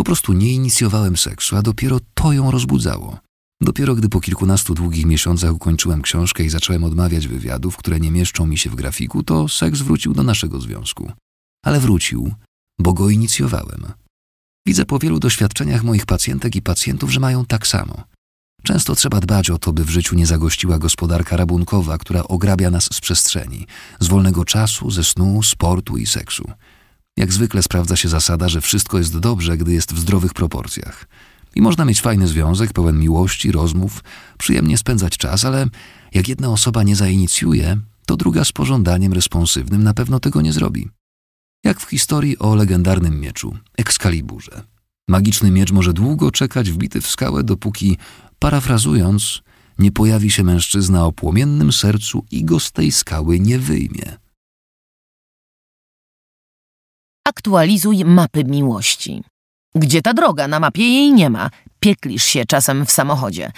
Po prostu nie inicjowałem seksu, a dopiero to ją rozbudzało. Dopiero gdy po kilkunastu długich miesiącach ukończyłem książkę i zacząłem odmawiać wywiadów, które nie mieszczą mi się w grafiku, to seks wrócił do naszego związku. Ale wrócił, bo go inicjowałem. Widzę po wielu doświadczeniach moich pacjentek i pacjentów, że mają tak samo. Często trzeba dbać o to, by w życiu nie zagościła gospodarka rabunkowa, która ograbia nas z przestrzeni, z wolnego czasu, ze snu, sportu i seksu. Jak zwykle sprawdza się zasada, że wszystko jest dobrze, gdy jest w zdrowych proporcjach. I można mieć fajny związek, pełen miłości, rozmów, przyjemnie spędzać czas, ale jak jedna osoba nie zainicjuje, to druga z pożądaniem responsywnym na pewno tego nie zrobi. Jak w historii o legendarnym mieczu, Excaliburze. Magiczny miecz może długo czekać wbity w skałę, dopóki, parafrazując, nie pojawi się mężczyzna o płomiennym sercu i go z tej skały nie wyjmie. Aktualizuj mapy miłości. Gdzie ta droga? Na mapie jej nie ma. Pieklisz się czasem w samochodzie.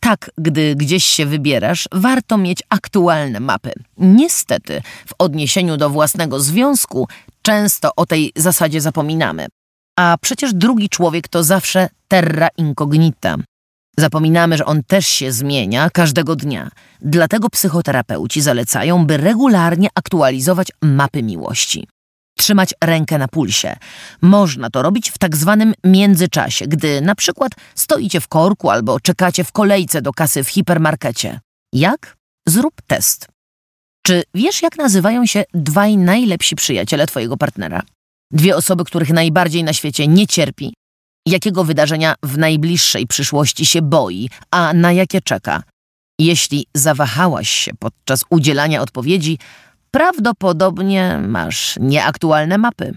Tak, gdy gdzieś się wybierasz, warto mieć aktualne mapy. Niestety, w odniesieniu do własnego związku, często o tej zasadzie zapominamy. A przecież drugi człowiek to zawsze terra incognita. Zapominamy, że on też się zmienia każdego dnia. Dlatego psychoterapeuci zalecają, by regularnie aktualizować mapy miłości trzymać rękę na pulsie. Można to robić w tak zwanym międzyczasie, gdy na przykład stoicie w korku albo czekacie w kolejce do kasy w hipermarkecie. Jak? Zrób test. Czy wiesz, jak nazywają się dwaj najlepsi przyjaciele twojego partnera? Dwie osoby, których najbardziej na świecie nie cierpi? Jakiego wydarzenia w najbliższej przyszłości się boi, a na jakie czeka? Jeśli zawahałaś się podczas udzielania odpowiedzi, Prawdopodobnie masz nieaktualne mapy.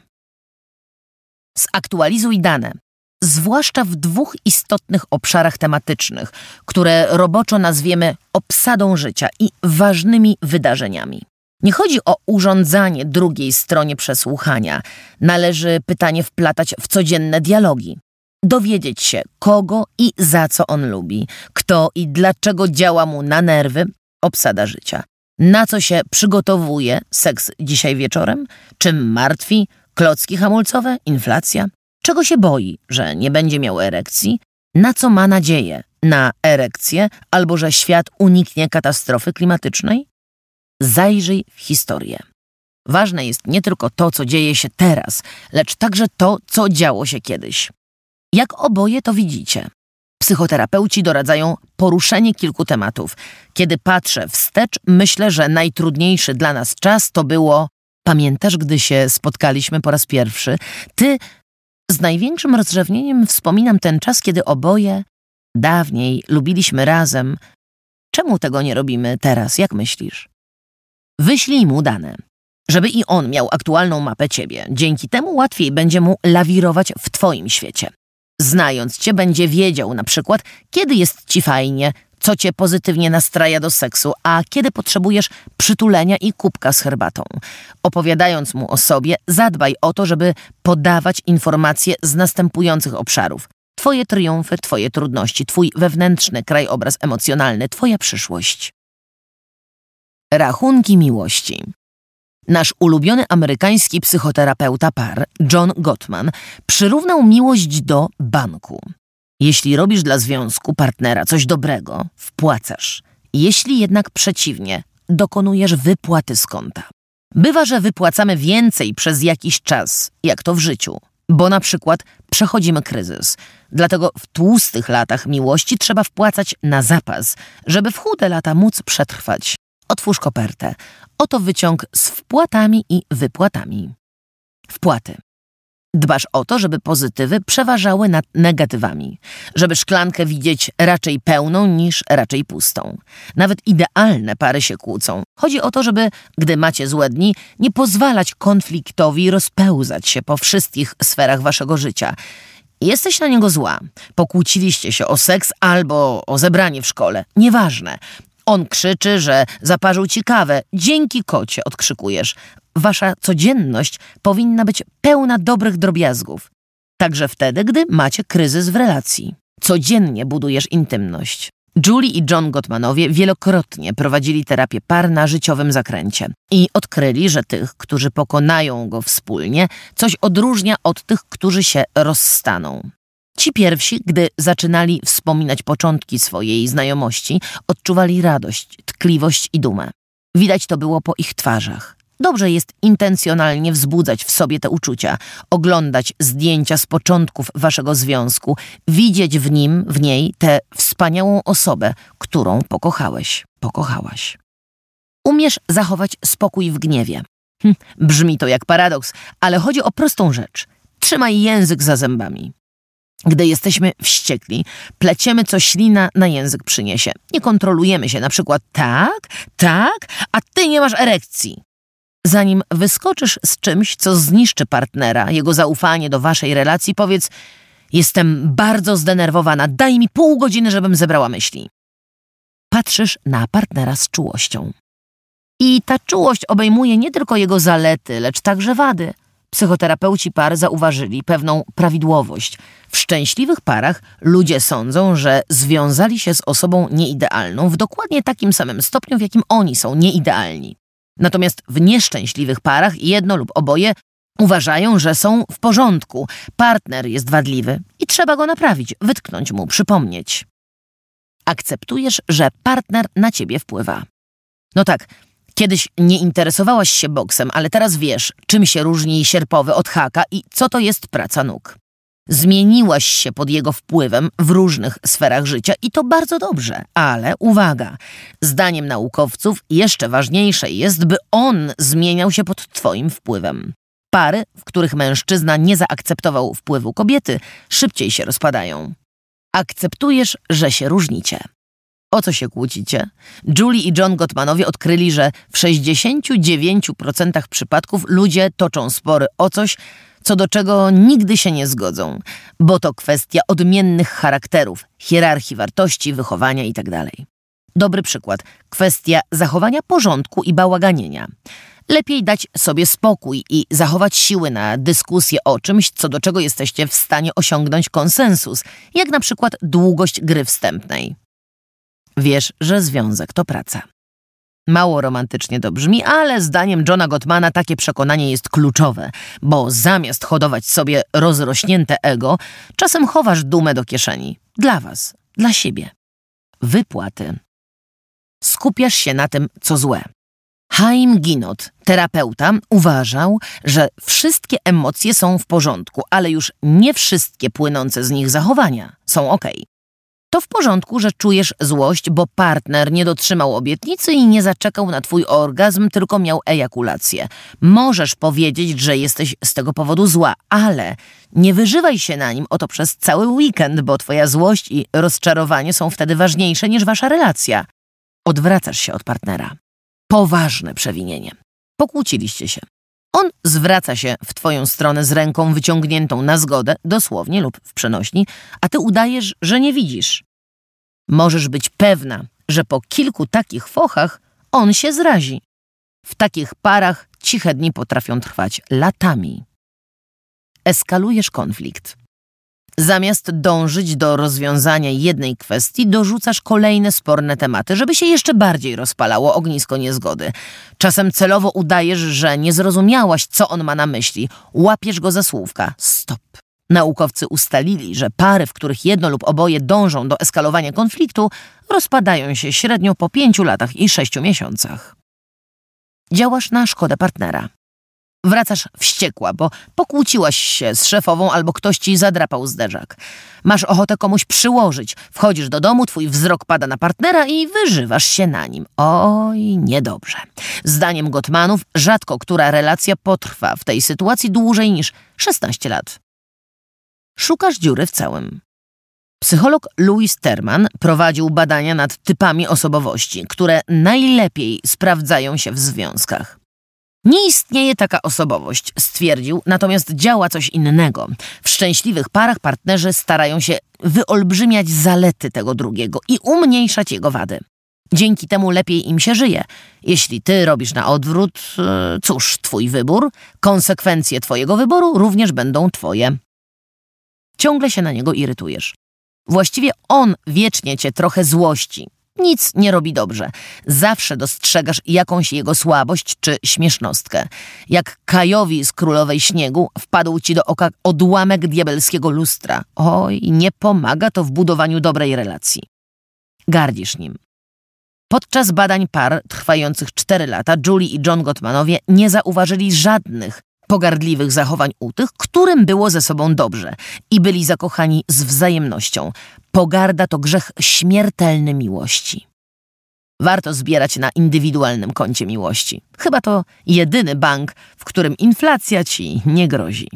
Zaktualizuj dane, zwłaszcza w dwóch istotnych obszarach tematycznych, które roboczo nazwiemy obsadą życia i ważnymi wydarzeniami. Nie chodzi o urządzanie drugiej stronie przesłuchania. Należy pytanie wplatać w codzienne dialogi. Dowiedzieć się, kogo i za co on lubi, kto i dlaczego działa mu na nerwy, obsada życia. Na co się przygotowuje seks dzisiaj wieczorem? Czym martwi? Klocki hamulcowe? Inflacja? Czego się boi, że nie będzie miał erekcji? Na co ma nadzieję? Na erekcję albo że świat uniknie katastrofy klimatycznej? Zajrzyj w historię. Ważne jest nie tylko to, co dzieje się teraz, lecz także to, co działo się kiedyś. Jak oboje to widzicie? Psychoterapeuci doradzają poruszenie kilku tematów. Kiedy patrzę wstecz, myślę, że najtrudniejszy dla nas czas to było. Pamiętasz, gdy się spotkaliśmy po raz pierwszy? Ty z największym rozrzewnieniem wspominam ten czas, kiedy oboje dawniej lubiliśmy razem. Czemu tego nie robimy teraz, jak myślisz? Wyślij mu dane, żeby i on miał aktualną mapę ciebie. Dzięki temu łatwiej będzie mu lawirować w twoim świecie. Znając cię, będzie wiedział na przykład, kiedy jest ci fajnie, co cię pozytywnie nastraja do seksu, a kiedy potrzebujesz przytulenia i kubka z herbatą. Opowiadając mu o sobie, zadbaj o to, żeby podawać informacje z następujących obszarów. Twoje triumfy, twoje trudności, twój wewnętrzny krajobraz emocjonalny, twoja przyszłość. Rachunki miłości. Nasz ulubiony amerykański psychoterapeuta par, John Gottman, przyrównał miłość do banku. Jeśli robisz dla związku partnera coś dobrego, wpłacasz. Jeśli jednak przeciwnie, dokonujesz wypłaty z konta. Bywa, że wypłacamy więcej przez jakiś czas, jak to w życiu, bo na przykład przechodzimy kryzys. Dlatego w tłustych latach miłości trzeba wpłacać na zapas, żeby w chude lata móc przetrwać. Otwórz kopertę. Oto wyciąg z wpłatami i wypłatami. Wpłaty. Dbasz o to, żeby pozytywy przeważały nad negatywami, żeby szklankę widzieć raczej pełną niż raczej pustą. Nawet idealne pary się kłócą. Chodzi o to, żeby, gdy macie złe dni, nie pozwalać konfliktowi rozpełzać się po wszystkich sferach waszego życia. Jesteś na niego zła. Pokłóciliście się o seks albo o zebranie w szkole. Nieważne. On krzyczy, że zaparzył ci kawę. Dzięki kocie, odkrzykujesz. Wasza codzienność powinna być pełna dobrych drobiazgów. Także wtedy, gdy macie kryzys w relacji. Codziennie budujesz intymność. Julie i John Gottmanowie wielokrotnie prowadzili terapię par na życiowym zakręcie i odkryli, że tych, którzy pokonają go wspólnie, coś odróżnia od tych, którzy się rozstaną. Ci pierwsi, gdy zaczynali wspominać początki swojej znajomości, odczuwali radość, tkliwość i dumę. Widać to było po ich twarzach. Dobrze jest intencjonalnie wzbudzać w sobie te uczucia, oglądać zdjęcia z początków waszego związku, widzieć w nim, w niej tę wspaniałą osobę, którą pokochałeś, pokochałaś. Umiesz zachować spokój w gniewie. Hm, brzmi to jak paradoks, ale chodzi o prostą rzecz. Trzymaj język za zębami. Gdy jesteśmy wściekli, pleciemy, co ślina na język przyniesie. Nie kontrolujemy się, na przykład tak, tak, a ty nie masz erekcji. Zanim wyskoczysz z czymś, co zniszczy partnera, jego zaufanie do waszej relacji, powiedz: Jestem bardzo zdenerwowana, daj mi pół godziny, żebym zebrała myśli. Patrzysz na partnera z czułością. I ta czułość obejmuje nie tylko jego zalety, lecz także wady. Psychoterapeuci par zauważyli pewną prawidłowość. W szczęśliwych parach ludzie sądzą, że związali się z osobą nieidealną w dokładnie takim samym stopniu, w jakim oni są nieidealni. Natomiast w nieszczęśliwych parach jedno lub oboje uważają, że są w porządku. Partner jest wadliwy i trzeba go naprawić, wytknąć mu, przypomnieć. Akceptujesz, że partner na ciebie wpływa. No tak, kiedyś nie interesowałaś się boksem, ale teraz wiesz, czym się różni sierpowy od haka i co to jest praca nóg. Zmieniłaś się pod jego wpływem w różnych sferach życia i to bardzo dobrze, ale uwaga, zdaniem naukowców jeszcze ważniejsze jest, by on zmieniał się pod Twoim wpływem. Pary, w których mężczyzna nie zaakceptował wpływu kobiety, szybciej się rozpadają. Akceptujesz, że się różnicie. O co się kłócicie? Julie i John Gottmanowie odkryli, że w 69% przypadków ludzie toczą spory o coś, co do czego nigdy się nie zgodzą, bo to kwestia odmiennych charakterów, hierarchii wartości, wychowania itd. Dobry przykład kwestia zachowania porządku i bałaganienia. Lepiej dać sobie spokój i zachować siły na dyskusję o czymś, co do czego jesteście w stanie osiągnąć konsensus, jak na przykład długość gry wstępnej. Wiesz, że związek to praca. Mało romantycznie to brzmi, ale zdaniem Johna Gottmana takie przekonanie jest kluczowe, bo zamiast hodować sobie rozrośnięte ego, czasem chowasz dumę do kieszeni. Dla was, dla siebie. Wypłaty. Skupiasz się na tym, co złe. Haim Ginot, terapeuta, uważał, że wszystkie emocje są w porządku, ale już nie wszystkie płynące z nich zachowania są ok. To w porządku, że czujesz złość, bo partner nie dotrzymał obietnicy i nie zaczekał na twój orgazm, tylko miał ejakulację. Możesz powiedzieć, że jesteś z tego powodu zła, ale nie wyżywaj się na nim o to przez cały weekend, bo twoja złość i rozczarowanie są wtedy ważniejsze niż wasza relacja. Odwracasz się od partnera. Poważne przewinienie. Pokłóciliście się. On zwraca się w twoją stronę z ręką wyciągniętą na zgodę, dosłownie lub w przenośni, a ty udajesz, że nie widzisz. Możesz być pewna, że po kilku takich fochach on się zrazi. W takich parach ciche dni potrafią trwać latami. Eskalujesz konflikt. Zamiast dążyć do rozwiązania jednej kwestii, dorzucasz kolejne sporne tematy, żeby się jeszcze bardziej rozpalało ognisko niezgody. Czasem celowo udajesz, że nie zrozumiałaś, co on ma na myśli. Łapiesz go za słówka. Stop. Naukowcy ustalili, że pary, w których jedno lub oboje dążą do eskalowania konfliktu, rozpadają się średnio po pięciu latach i sześciu miesiącach. Działasz na szkodę partnera. Wracasz wściekła, bo pokłóciłaś się z szefową albo ktoś ci zadrapał zderzak. Masz ochotę komuś przyłożyć. Wchodzisz do domu, twój wzrok pada na partnera i wyżywasz się na nim. Oj, niedobrze. Zdaniem Gottmanów rzadko która relacja potrwa w tej sytuacji dłużej niż 16 lat. Szukasz dziury w całym. Psycholog Louis Terman prowadził badania nad typami osobowości, które najlepiej sprawdzają się w związkach. Nie istnieje taka osobowość, stwierdził, natomiast działa coś innego. W szczęśliwych parach partnerzy starają się wyolbrzymiać zalety tego drugiego i umniejszać jego wady. Dzięki temu lepiej im się żyje. Jeśli ty robisz na odwrót, e, cóż, twój wybór, konsekwencje twojego wyboru również będą twoje. Ciągle się na niego irytujesz. Właściwie on wiecznie cię trochę złości. Nic nie robi dobrze. Zawsze dostrzegasz jakąś jego słabość czy śmiesznostkę. Jak Kajowi z Królowej Śniegu wpadł ci do oka odłamek diabelskiego lustra. Oj, nie pomaga to w budowaniu dobrej relacji. Gardzisz nim. Podczas badań par trwających cztery lata Julie i John Gottmanowie nie zauważyli żadnych pogardliwych zachowań u tych, którym było ze sobą dobrze i byli zakochani z wzajemnością. Pogarda to grzech śmiertelny miłości. Warto zbierać na indywidualnym koncie miłości. Chyba to jedyny bank, w którym inflacja ci nie grozi.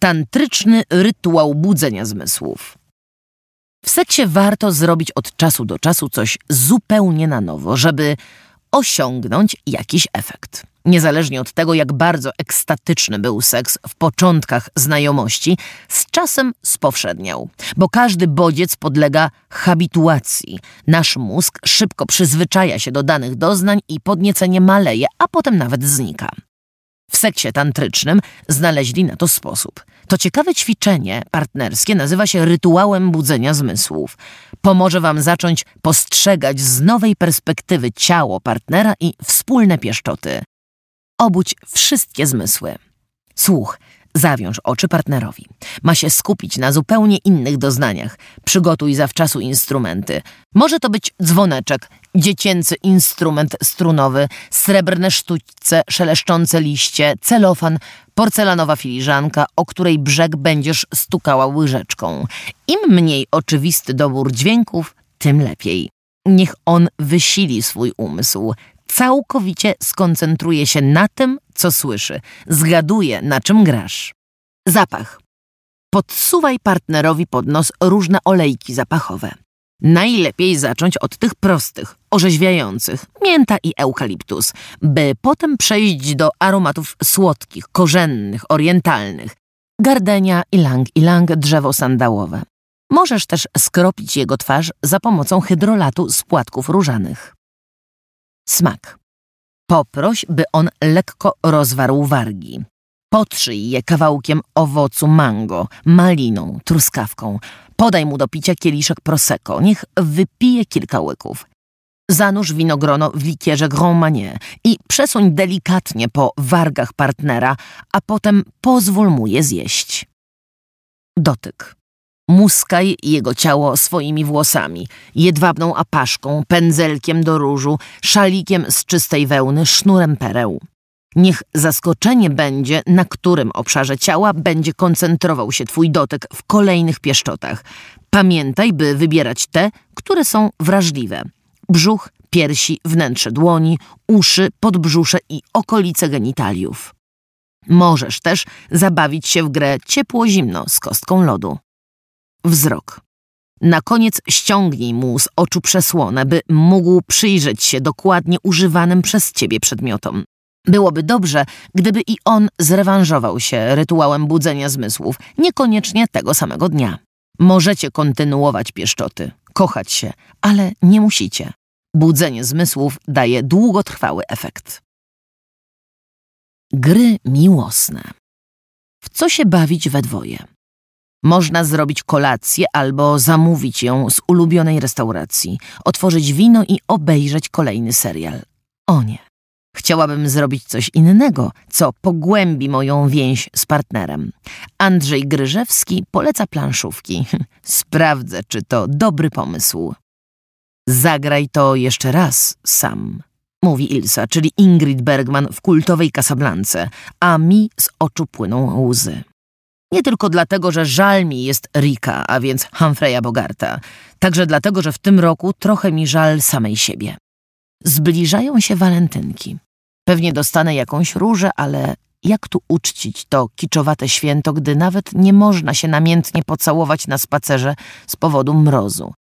Tantryczny rytuał budzenia zmysłów. W seksie warto zrobić od czasu do czasu coś zupełnie na nowo, żeby osiągnąć jakiś efekt. Niezależnie od tego, jak bardzo ekstatyczny był seks w początkach znajomości, z czasem spowszedniał, bo każdy bodziec podlega habituacji. Nasz mózg szybko przyzwyczaja się do danych doznań i podniecenie maleje, a potem nawet znika. W seksie tantrycznym znaleźli na to sposób. To ciekawe ćwiczenie partnerskie nazywa się rytuałem budzenia zmysłów. Pomoże Wam zacząć postrzegać z nowej perspektywy ciało partnera i wspólne pieszczoty. Obudź wszystkie zmysły. Słuch, zawiąż oczy partnerowi. Ma się skupić na zupełnie innych doznaniach. Przygotuj zawczasu instrumenty. Może to być dzwoneczek, dziecięcy instrument strunowy, srebrne sztućce, szeleszczące liście, celofan, porcelanowa filiżanka, o której brzeg będziesz stukała łyżeczką. Im mniej oczywisty dobór dźwięków, tym lepiej. Niech on wysili swój umysł, całkowicie skoncentruje się na tym, co słyszy, zgaduje, na czym grasz. Zapach. Podsuwaj partnerowi pod nos różne olejki zapachowe. Najlepiej zacząć od tych prostych, orzeźwiających, mięta i eukaliptus, by potem przejść do aromatów słodkich, korzennych, orientalnych, gardenia, ilang ilang, drzewo sandałowe. Możesz też skropić jego twarz za pomocą hydrolatu z płatków różanych. Smak. Poproś, by on lekko rozwarł wargi. Potrzyj je kawałkiem owocu mango, maliną, truskawką. Podaj mu do picia kieliszek prosecco, niech wypije kilka łyków. Zanurz winogrono w likierze Grand Marnier i przesuń delikatnie po wargach partnera, a potem pozwól mu je zjeść. Dotyk. Muskaj jego ciało swoimi włosami, jedwabną apaszką, pędzelkiem do różu, szalikiem z czystej wełny, sznurem pereł. Niech zaskoczenie będzie, na którym obszarze ciała będzie koncentrował się twój dotyk w kolejnych pieszczotach. Pamiętaj, by wybierać te, które są wrażliwe. Brzuch, piersi, wnętrze dłoni, uszy, podbrzusze i okolice genitaliów. Możesz też zabawić się w grę ciepło-zimno z kostką lodu. Wzrok. Na koniec ściągnij mu z oczu przesłonę, by mógł przyjrzeć się dokładnie używanym przez ciebie przedmiotom. Byłoby dobrze, gdyby i on zrewanżował się rytuałem budzenia zmysłów, niekoniecznie tego samego dnia. Możecie kontynuować pieszczoty, kochać się, ale nie musicie. Budzenie zmysłów daje długotrwały efekt. Gry miłosne. W co się bawić we dwoje? Można zrobić kolację albo zamówić ją z ulubionej restauracji, otworzyć wino i obejrzeć kolejny serial. O nie. Chciałabym zrobić coś innego, co pogłębi moją więź z partnerem. Andrzej Gryżewski poleca planszówki. [LAUGHS] Sprawdzę, czy to dobry pomysł. Zagraj to jeszcze raz sam, mówi Ilsa, czyli Ingrid Bergman w kultowej Casablance, a mi z oczu płyną łzy. Nie tylko dlatego, że żal mi jest Rika, a więc Humphreya Bogarta, także dlatego, że w tym roku trochę mi żal samej siebie. Zbliżają się walentynki. Pewnie dostanę jakąś różę, ale jak tu uczcić to kiczowate święto, gdy nawet nie można się namiętnie pocałować na spacerze z powodu mrozu?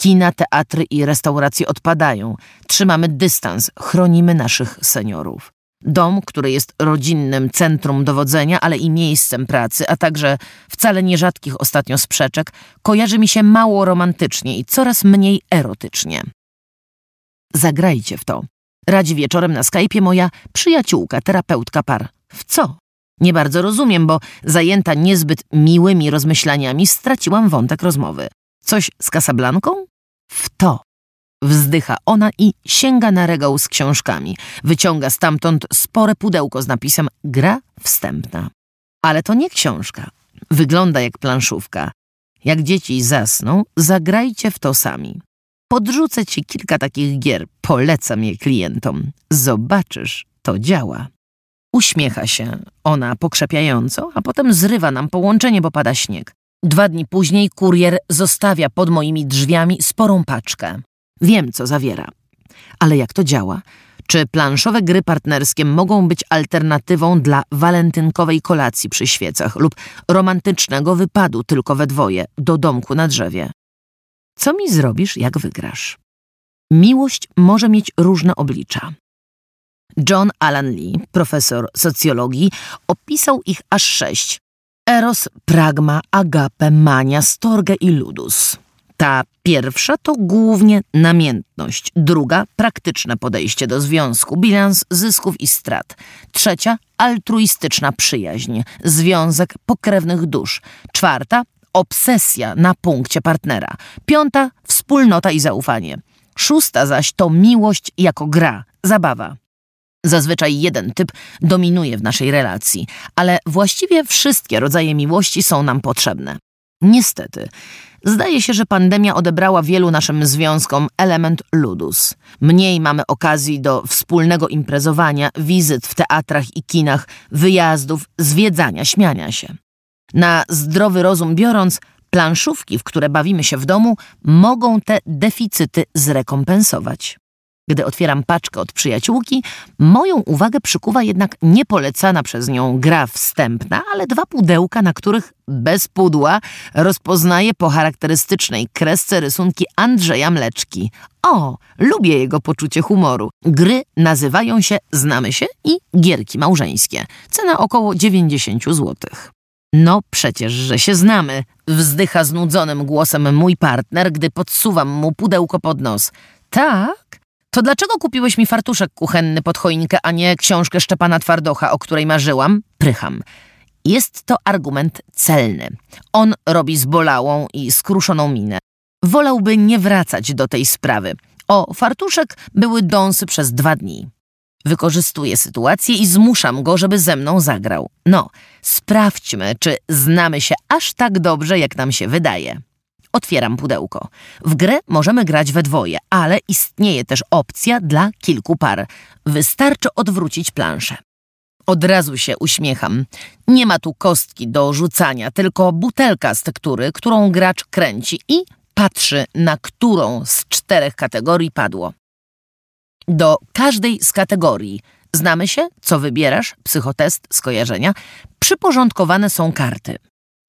Kina, teatry i restauracje odpadają. Trzymamy dystans, chronimy naszych seniorów. Dom, który jest rodzinnym centrum dowodzenia, ale i miejscem pracy, a także wcale nierzadkich ostatnio sprzeczek, kojarzy mi się mało romantycznie i coraz mniej erotycznie. Zagrajcie w to. Radzi wieczorem na Skype'ie moja przyjaciółka, terapeutka par. W co? Nie bardzo rozumiem, bo zajęta niezbyt miłymi rozmyślaniami straciłam wątek rozmowy. Coś z Casablanką? W to. Wzdycha ona i sięga na regał z książkami. Wyciąga stamtąd spore pudełko z napisem Gra wstępna. Ale to nie książka. Wygląda jak planszówka. Jak dzieci zasną, zagrajcie w to sami. Podrzucę ci kilka takich gier, polecam je klientom. Zobaczysz, to działa. Uśmiecha się ona pokrzepiająco, a potem zrywa nam połączenie, bo pada śnieg. Dwa dni później kurier zostawia pod moimi drzwiami sporą paczkę. Wiem, co zawiera. Ale jak to działa? Czy planszowe gry partnerskie mogą być alternatywą dla walentynkowej kolacji przy świecach lub romantycznego wypadu tylko we dwoje do domku na drzewie? Co mi zrobisz, jak wygrasz? Miłość może mieć różne oblicza. John Alan Lee, profesor socjologii, opisał ich aż sześć. Eros, pragma, agape, mania, storge i ludus. Ta pierwsza to głównie namiętność, druga praktyczne podejście do związku, bilans zysków i strat, trzecia altruistyczna przyjaźń, związek pokrewnych dusz, czwarta obsesja na punkcie partnera, piąta wspólnota i zaufanie, szósta zaś to miłość jako gra, zabawa. Zazwyczaj jeden typ dominuje w naszej relacji, ale właściwie wszystkie rodzaje miłości są nam potrzebne. Niestety, zdaje się, że pandemia odebrała wielu naszym związkom element ludus. Mniej mamy okazji do wspólnego imprezowania, wizyt w teatrach i kinach, wyjazdów, zwiedzania, śmiania się. Na zdrowy rozum biorąc, planszówki, w które bawimy się w domu, mogą te deficyty zrekompensować. Gdy otwieram paczkę od przyjaciółki, moją uwagę przykuwa jednak niepolecana przez nią gra wstępna, ale dwa pudełka, na których bez pudła rozpoznaję po charakterystycznej kresce rysunki Andrzeja Mleczki. O, lubię jego poczucie humoru. Gry nazywają się Znamy się i Gierki Małżeńskie. Cena około 90 złotych. No przecież, że się znamy, wzdycha znudzonym głosem mój partner, gdy podsuwam mu pudełko pod nos. Tak? To dlaczego kupiłeś mi fartuszek kuchenny pod choinkę, a nie książkę Szczepana Twardocha, o której marzyłam? Prycham. Jest to argument celny. On robi zbolałą i skruszoną minę. Wolałby nie wracać do tej sprawy. O fartuszek były dąsy przez dwa dni. Wykorzystuję sytuację i zmuszam go, żeby ze mną zagrał. No, sprawdźmy, czy znamy się aż tak dobrze, jak nam się wydaje. Otwieram pudełko. W grę możemy grać we dwoje, ale istnieje też opcja dla kilku par. Wystarczy odwrócić planszę. Od razu się uśmiecham. Nie ma tu kostki do rzucania, tylko butelka z tektury, którą gracz kręci i patrzy, na którą z czterech kategorii padło. Do każdej z kategorii znamy się, co wybierasz, psychotest, skojarzenia, przyporządkowane są karty.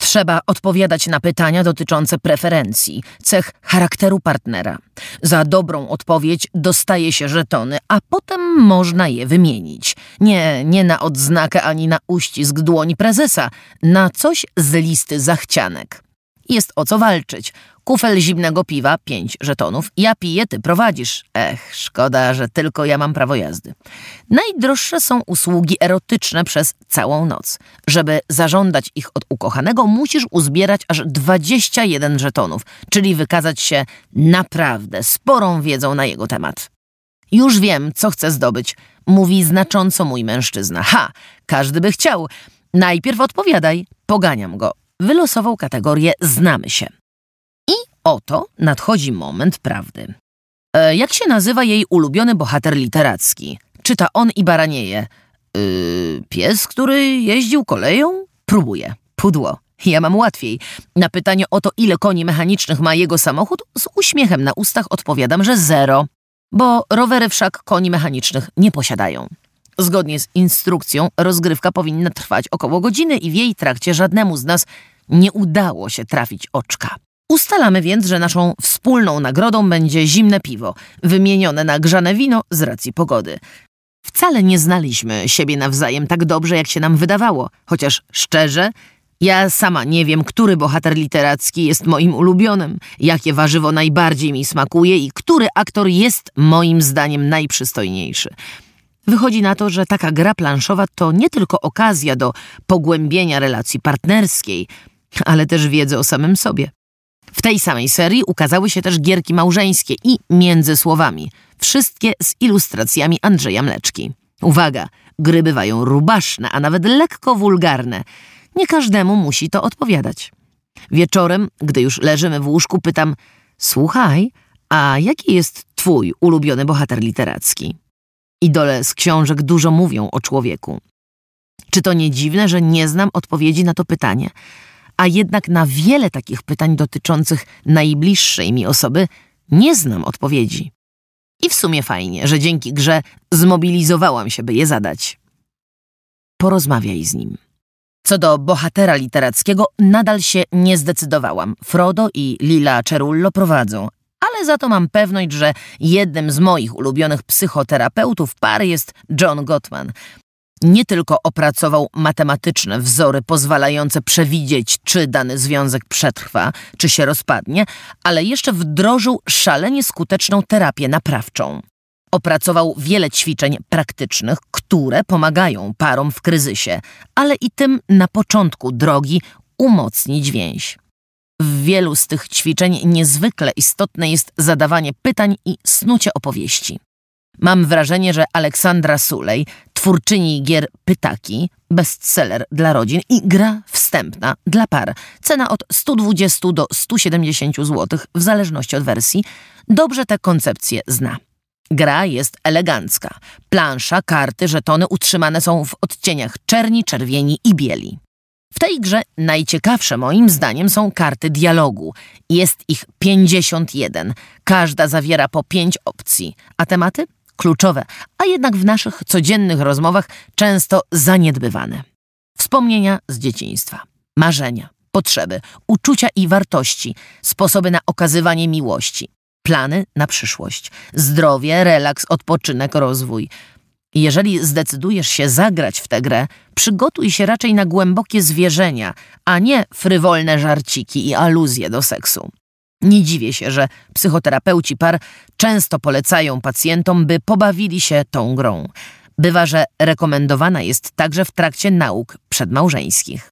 Trzeba odpowiadać na pytania dotyczące preferencji, cech charakteru partnera. Za dobrą odpowiedź dostaje się żetony, a potem można je wymienić. Nie, nie na odznakę ani na uścisk dłoni prezesa, na coś z listy zachcianek. Jest o co walczyć. Kufel zimnego piwa, pięć żetonów. Ja piję, ty prowadzisz. Ech, szkoda, że tylko ja mam prawo jazdy. Najdroższe są usługi erotyczne przez całą noc. Żeby zażądać ich od ukochanego, musisz uzbierać aż 21 żetonów, czyli wykazać się naprawdę sporą wiedzą na jego temat. Już wiem, co chcę zdobyć, mówi znacząco mój mężczyzna. Ha, każdy by chciał. Najpierw odpowiadaj, poganiam go. Wylosował kategorię Znamy się. I oto nadchodzi moment prawdy. E, jak się nazywa jej ulubiony bohater literacki? Czyta on i baranieje. Yy, pies, który jeździł koleją? Próbuje. Pudło. Ja mam łatwiej. Na pytanie o to, ile koni mechanicznych ma jego samochód, z uśmiechem na ustach odpowiadam, że zero. Bo rowery wszak koni mechanicznych nie posiadają. Zgodnie z instrukcją, rozgrywka powinna trwać około godziny i w jej trakcie żadnemu z nas nie udało się trafić oczka. Ustalamy więc, że naszą wspólną nagrodą będzie zimne piwo, wymienione na grzane wino z racji pogody. Wcale nie znaliśmy siebie nawzajem tak dobrze, jak się nam wydawało, chociaż szczerze, ja sama nie wiem, który bohater literacki jest moim ulubionym, jakie warzywo najbardziej mi smakuje i który aktor jest moim zdaniem najprzystojniejszy. Wychodzi na to, że taka gra planszowa to nie tylko okazja do pogłębienia relacji partnerskiej, ale też wiedzy o samym sobie. W tej samej serii ukazały się też gierki małżeńskie i między słowami, wszystkie z ilustracjami Andrzeja Mleczki. Uwaga, gry bywają rubaszne, a nawet lekko wulgarne. Nie każdemu musi to odpowiadać. Wieczorem, gdy już leżymy w łóżku, pytam: Słuchaj, a jaki jest twój ulubiony bohater literacki? Idole z książek dużo mówią o człowieku. Czy to nie dziwne, że nie znam odpowiedzi na to pytanie? A jednak na wiele takich pytań dotyczących najbliższej mi osoby nie znam odpowiedzi. I w sumie fajnie, że dzięki grze zmobilizowałam się, by je zadać. Porozmawiaj z nim. Co do bohatera literackiego, nadal się nie zdecydowałam. Frodo i Lila Cerullo prowadzą, ale za to mam pewność, że jednym z moich ulubionych psychoterapeutów par jest John Gottman. Nie tylko opracował matematyczne wzory pozwalające przewidzieć, czy dany związek przetrwa, czy się rozpadnie, ale jeszcze wdrożył szalenie skuteczną terapię naprawczą. Opracował wiele ćwiczeń praktycznych, które pomagają parom w kryzysie, ale i tym na początku drogi umocnić więź. W wielu z tych ćwiczeń niezwykle istotne jest zadawanie pytań i snucie opowieści. Mam wrażenie, że Aleksandra Sulej, twórczyni gier Pytaki, bestseller dla rodzin i gra wstępna dla par, cena od 120 do 170 zł w zależności od wersji, dobrze tę koncepcję zna. Gra jest elegancka. Plansza, karty, żetony utrzymane są w odcieniach czerni, czerwieni i bieli. W tej grze najciekawsze moim zdaniem są karty dialogu. Jest ich 51. Każda zawiera po pięć opcji. A tematy? Kluczowe, a jednak w naszych codziennych rozmowach często zaniedbywane. Wspomnienia z dzieciństwa, marzenia, potrzeby, uczucia i wartości, sposoby na okazywanie miłości, plany na przyszłość, zdrowie, relaks, odpoczynek, rozwój. Jeżeli zdecydujesz się zagrać w tę grę, przygotuj się raczej na głębokie zwierzenia, a nie frywolne żarciki i aluzje do seksu. Nie dziwię się, że psychoterapeuci par często polecają pacjentom, by pobawili się tą grą. Bywa, że rekomendowana jest także w trakcie nauk przedmałżeńskich.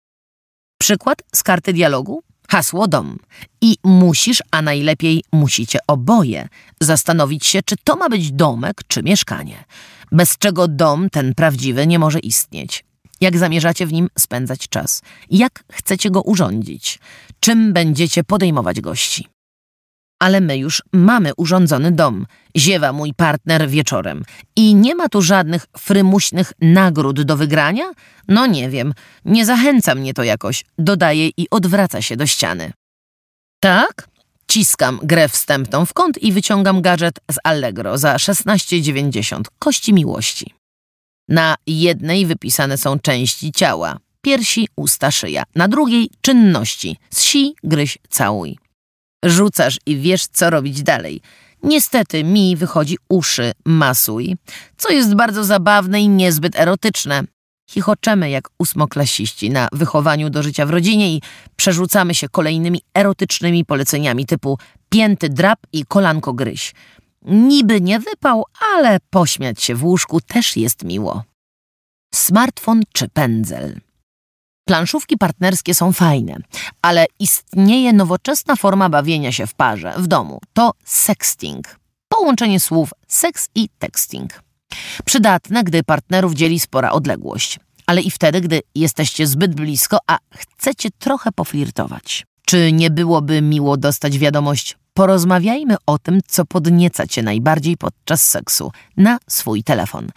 Przykład z karty dialogu? Hasło dom. I musisz, a najlepiej musicie oboje zastanowić się, czy to ma być domek, czy mieszkanie. Bez czego dom, ten prawdziwy, nie może istnieć. Jak zamierzacie w nim spędzać czas? Jak chcecie go urządzić? Czym będziecie podejmować gości? Ale my już mamy urządzony dom, ziewa mój partner wieczorem. I nie ma tu żadnych frymuśnych nagród do wygrania? No nie wiem, nie zachęca mnie to jakoś, dodaje i odwraca się do ściany. Tak? Ciskam grę wstępną w kąt i wyciągam gadżet z Allegro za 16,90 kości miłości. Na jednej wypisane są części ciała, piersi, usta, szyja, na drugiej czynności, zsi, gryź, całuj. Rzucasz i wiesz, co robić dalej. Niestety mi wychodzi uszy masuj, co jest bardzo zabawne i niezbyt erotyczne. Chichoczemy jak ósmoklasiści na wychowaniu do życia w rodzinie i przerzucamy się kolejnymi erotycznymi poleceniami typu pięty drap i kolanko gryź. Niby nie wypał, ale pośmiać się w łóżku też jest miło. Smartfon czy pędzel? Planszówki partnerskie są fajne, ale istnieje nowoczesna forma bawienia się w parze, w domu. To sexting. Połączenie słów seks i texting. Przydatne, gdy partnerów dzieli spora odległość, ale i wtedy, gdy jesteście zbyt blisko, a chcecie trochę poflirtować. Czy nie byłoby miło dostać wiadomość Porozmawiajmy o tym, co podnieca cię najbardziej podczas seksu na swój telefon.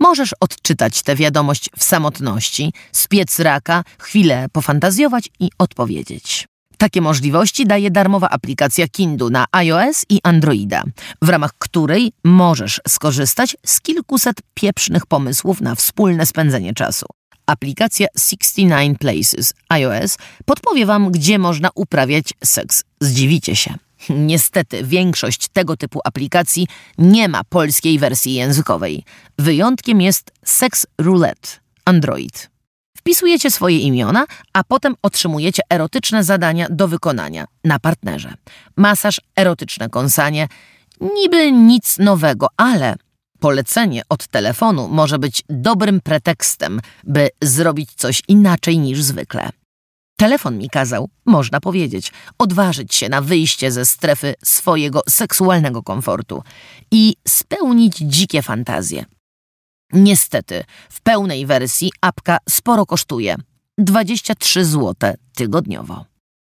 Możesz odczytać tę wiadomość w samotności, spiec raka, chwilę pofantazjować i odpowiedzieć. Takie możliwości daje darmowa aplikacja Kindu na iOS i Androida, w ramach której możesz skorzystać z kilkuset pieprznych pomysłów na wspólne spędzenie czasu. Aplikacja 69 Places iOS podpowie Wam, gdzie można uprawiać seks. Zdziwicie się. Niestety, większość tego typu aplikacji nie ma polskiej wersji językowej. Wyjątkiem jest Sex Roulette Android. Wpisujecie swoje imiona, a potem otrzymujecie erotyczne zadania do wykonania na partnerze. Masaż, erotyczne kąsanie. Niby nic nowego, ale polecenie od telefonu może być dobrym pretekstem, by zrobić coś inaczej niż zwykle. Telefon mi kazał, można powiedzieć, odważyć się na wyjście ze strefy swojego seksualnego komfortu i spełnić dzikie fantazje. Niestety, w pełnej wersji apka sporo kosztuje 23 zł tygodniowo.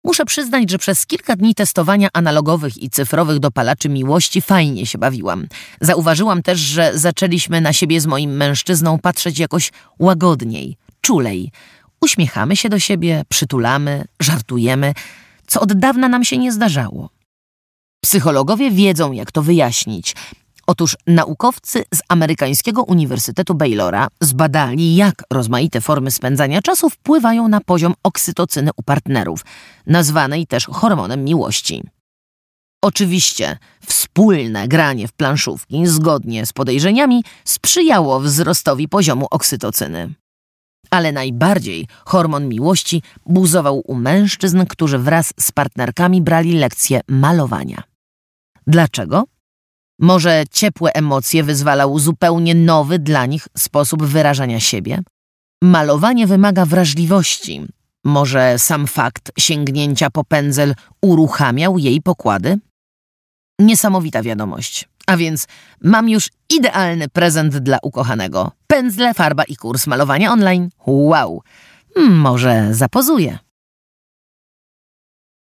Muszę przyznać, że przez kilka dni testowania analogowych i cyfrowych dopalaczy miłości fajnie się bawiłam. Zauważyłam też, że zaczęliśmy na siebie z moim mężczyzną patrzeć jakoś łagodniej, czulej. Uśmiechamy się do siebie, przytulamy, żartujemy, co od dawna nam się nie zdarzało. Psychologowie wiedzą, jak to wyjaśnić. Otóż naukowcy z amerykańskiego Uniwersytetu Baylora zbadali, jak rozmaite formy spędzania czasu wpływają na poziom oksytocyny u partnerów, nazwanej też hormonem miłości. Oczywiście wspólne granie w planszówki zgodnie z podejrzeniami sprzyjało wzrostowi poziomu oksytocyny. Ale najbardziej hormon miłości buzował u mężczyzn, którzy wraz z partnerkami brali lekcje malowania. Dlaczego? Może ciepłe emocje wyzwalał zupełnie nowy dla nich sposób wyrażania siebie? Malowanie wymaga wrażliwości. Może sam fakt sięgnięcia po pędzel uruchamiał jej pokłady? Niesamowita wiadomość. A więc mam już idealny prezent dla ukochanego. Pędzle, farba i kurs malowania online. Wow! Hmm, może zapozuję.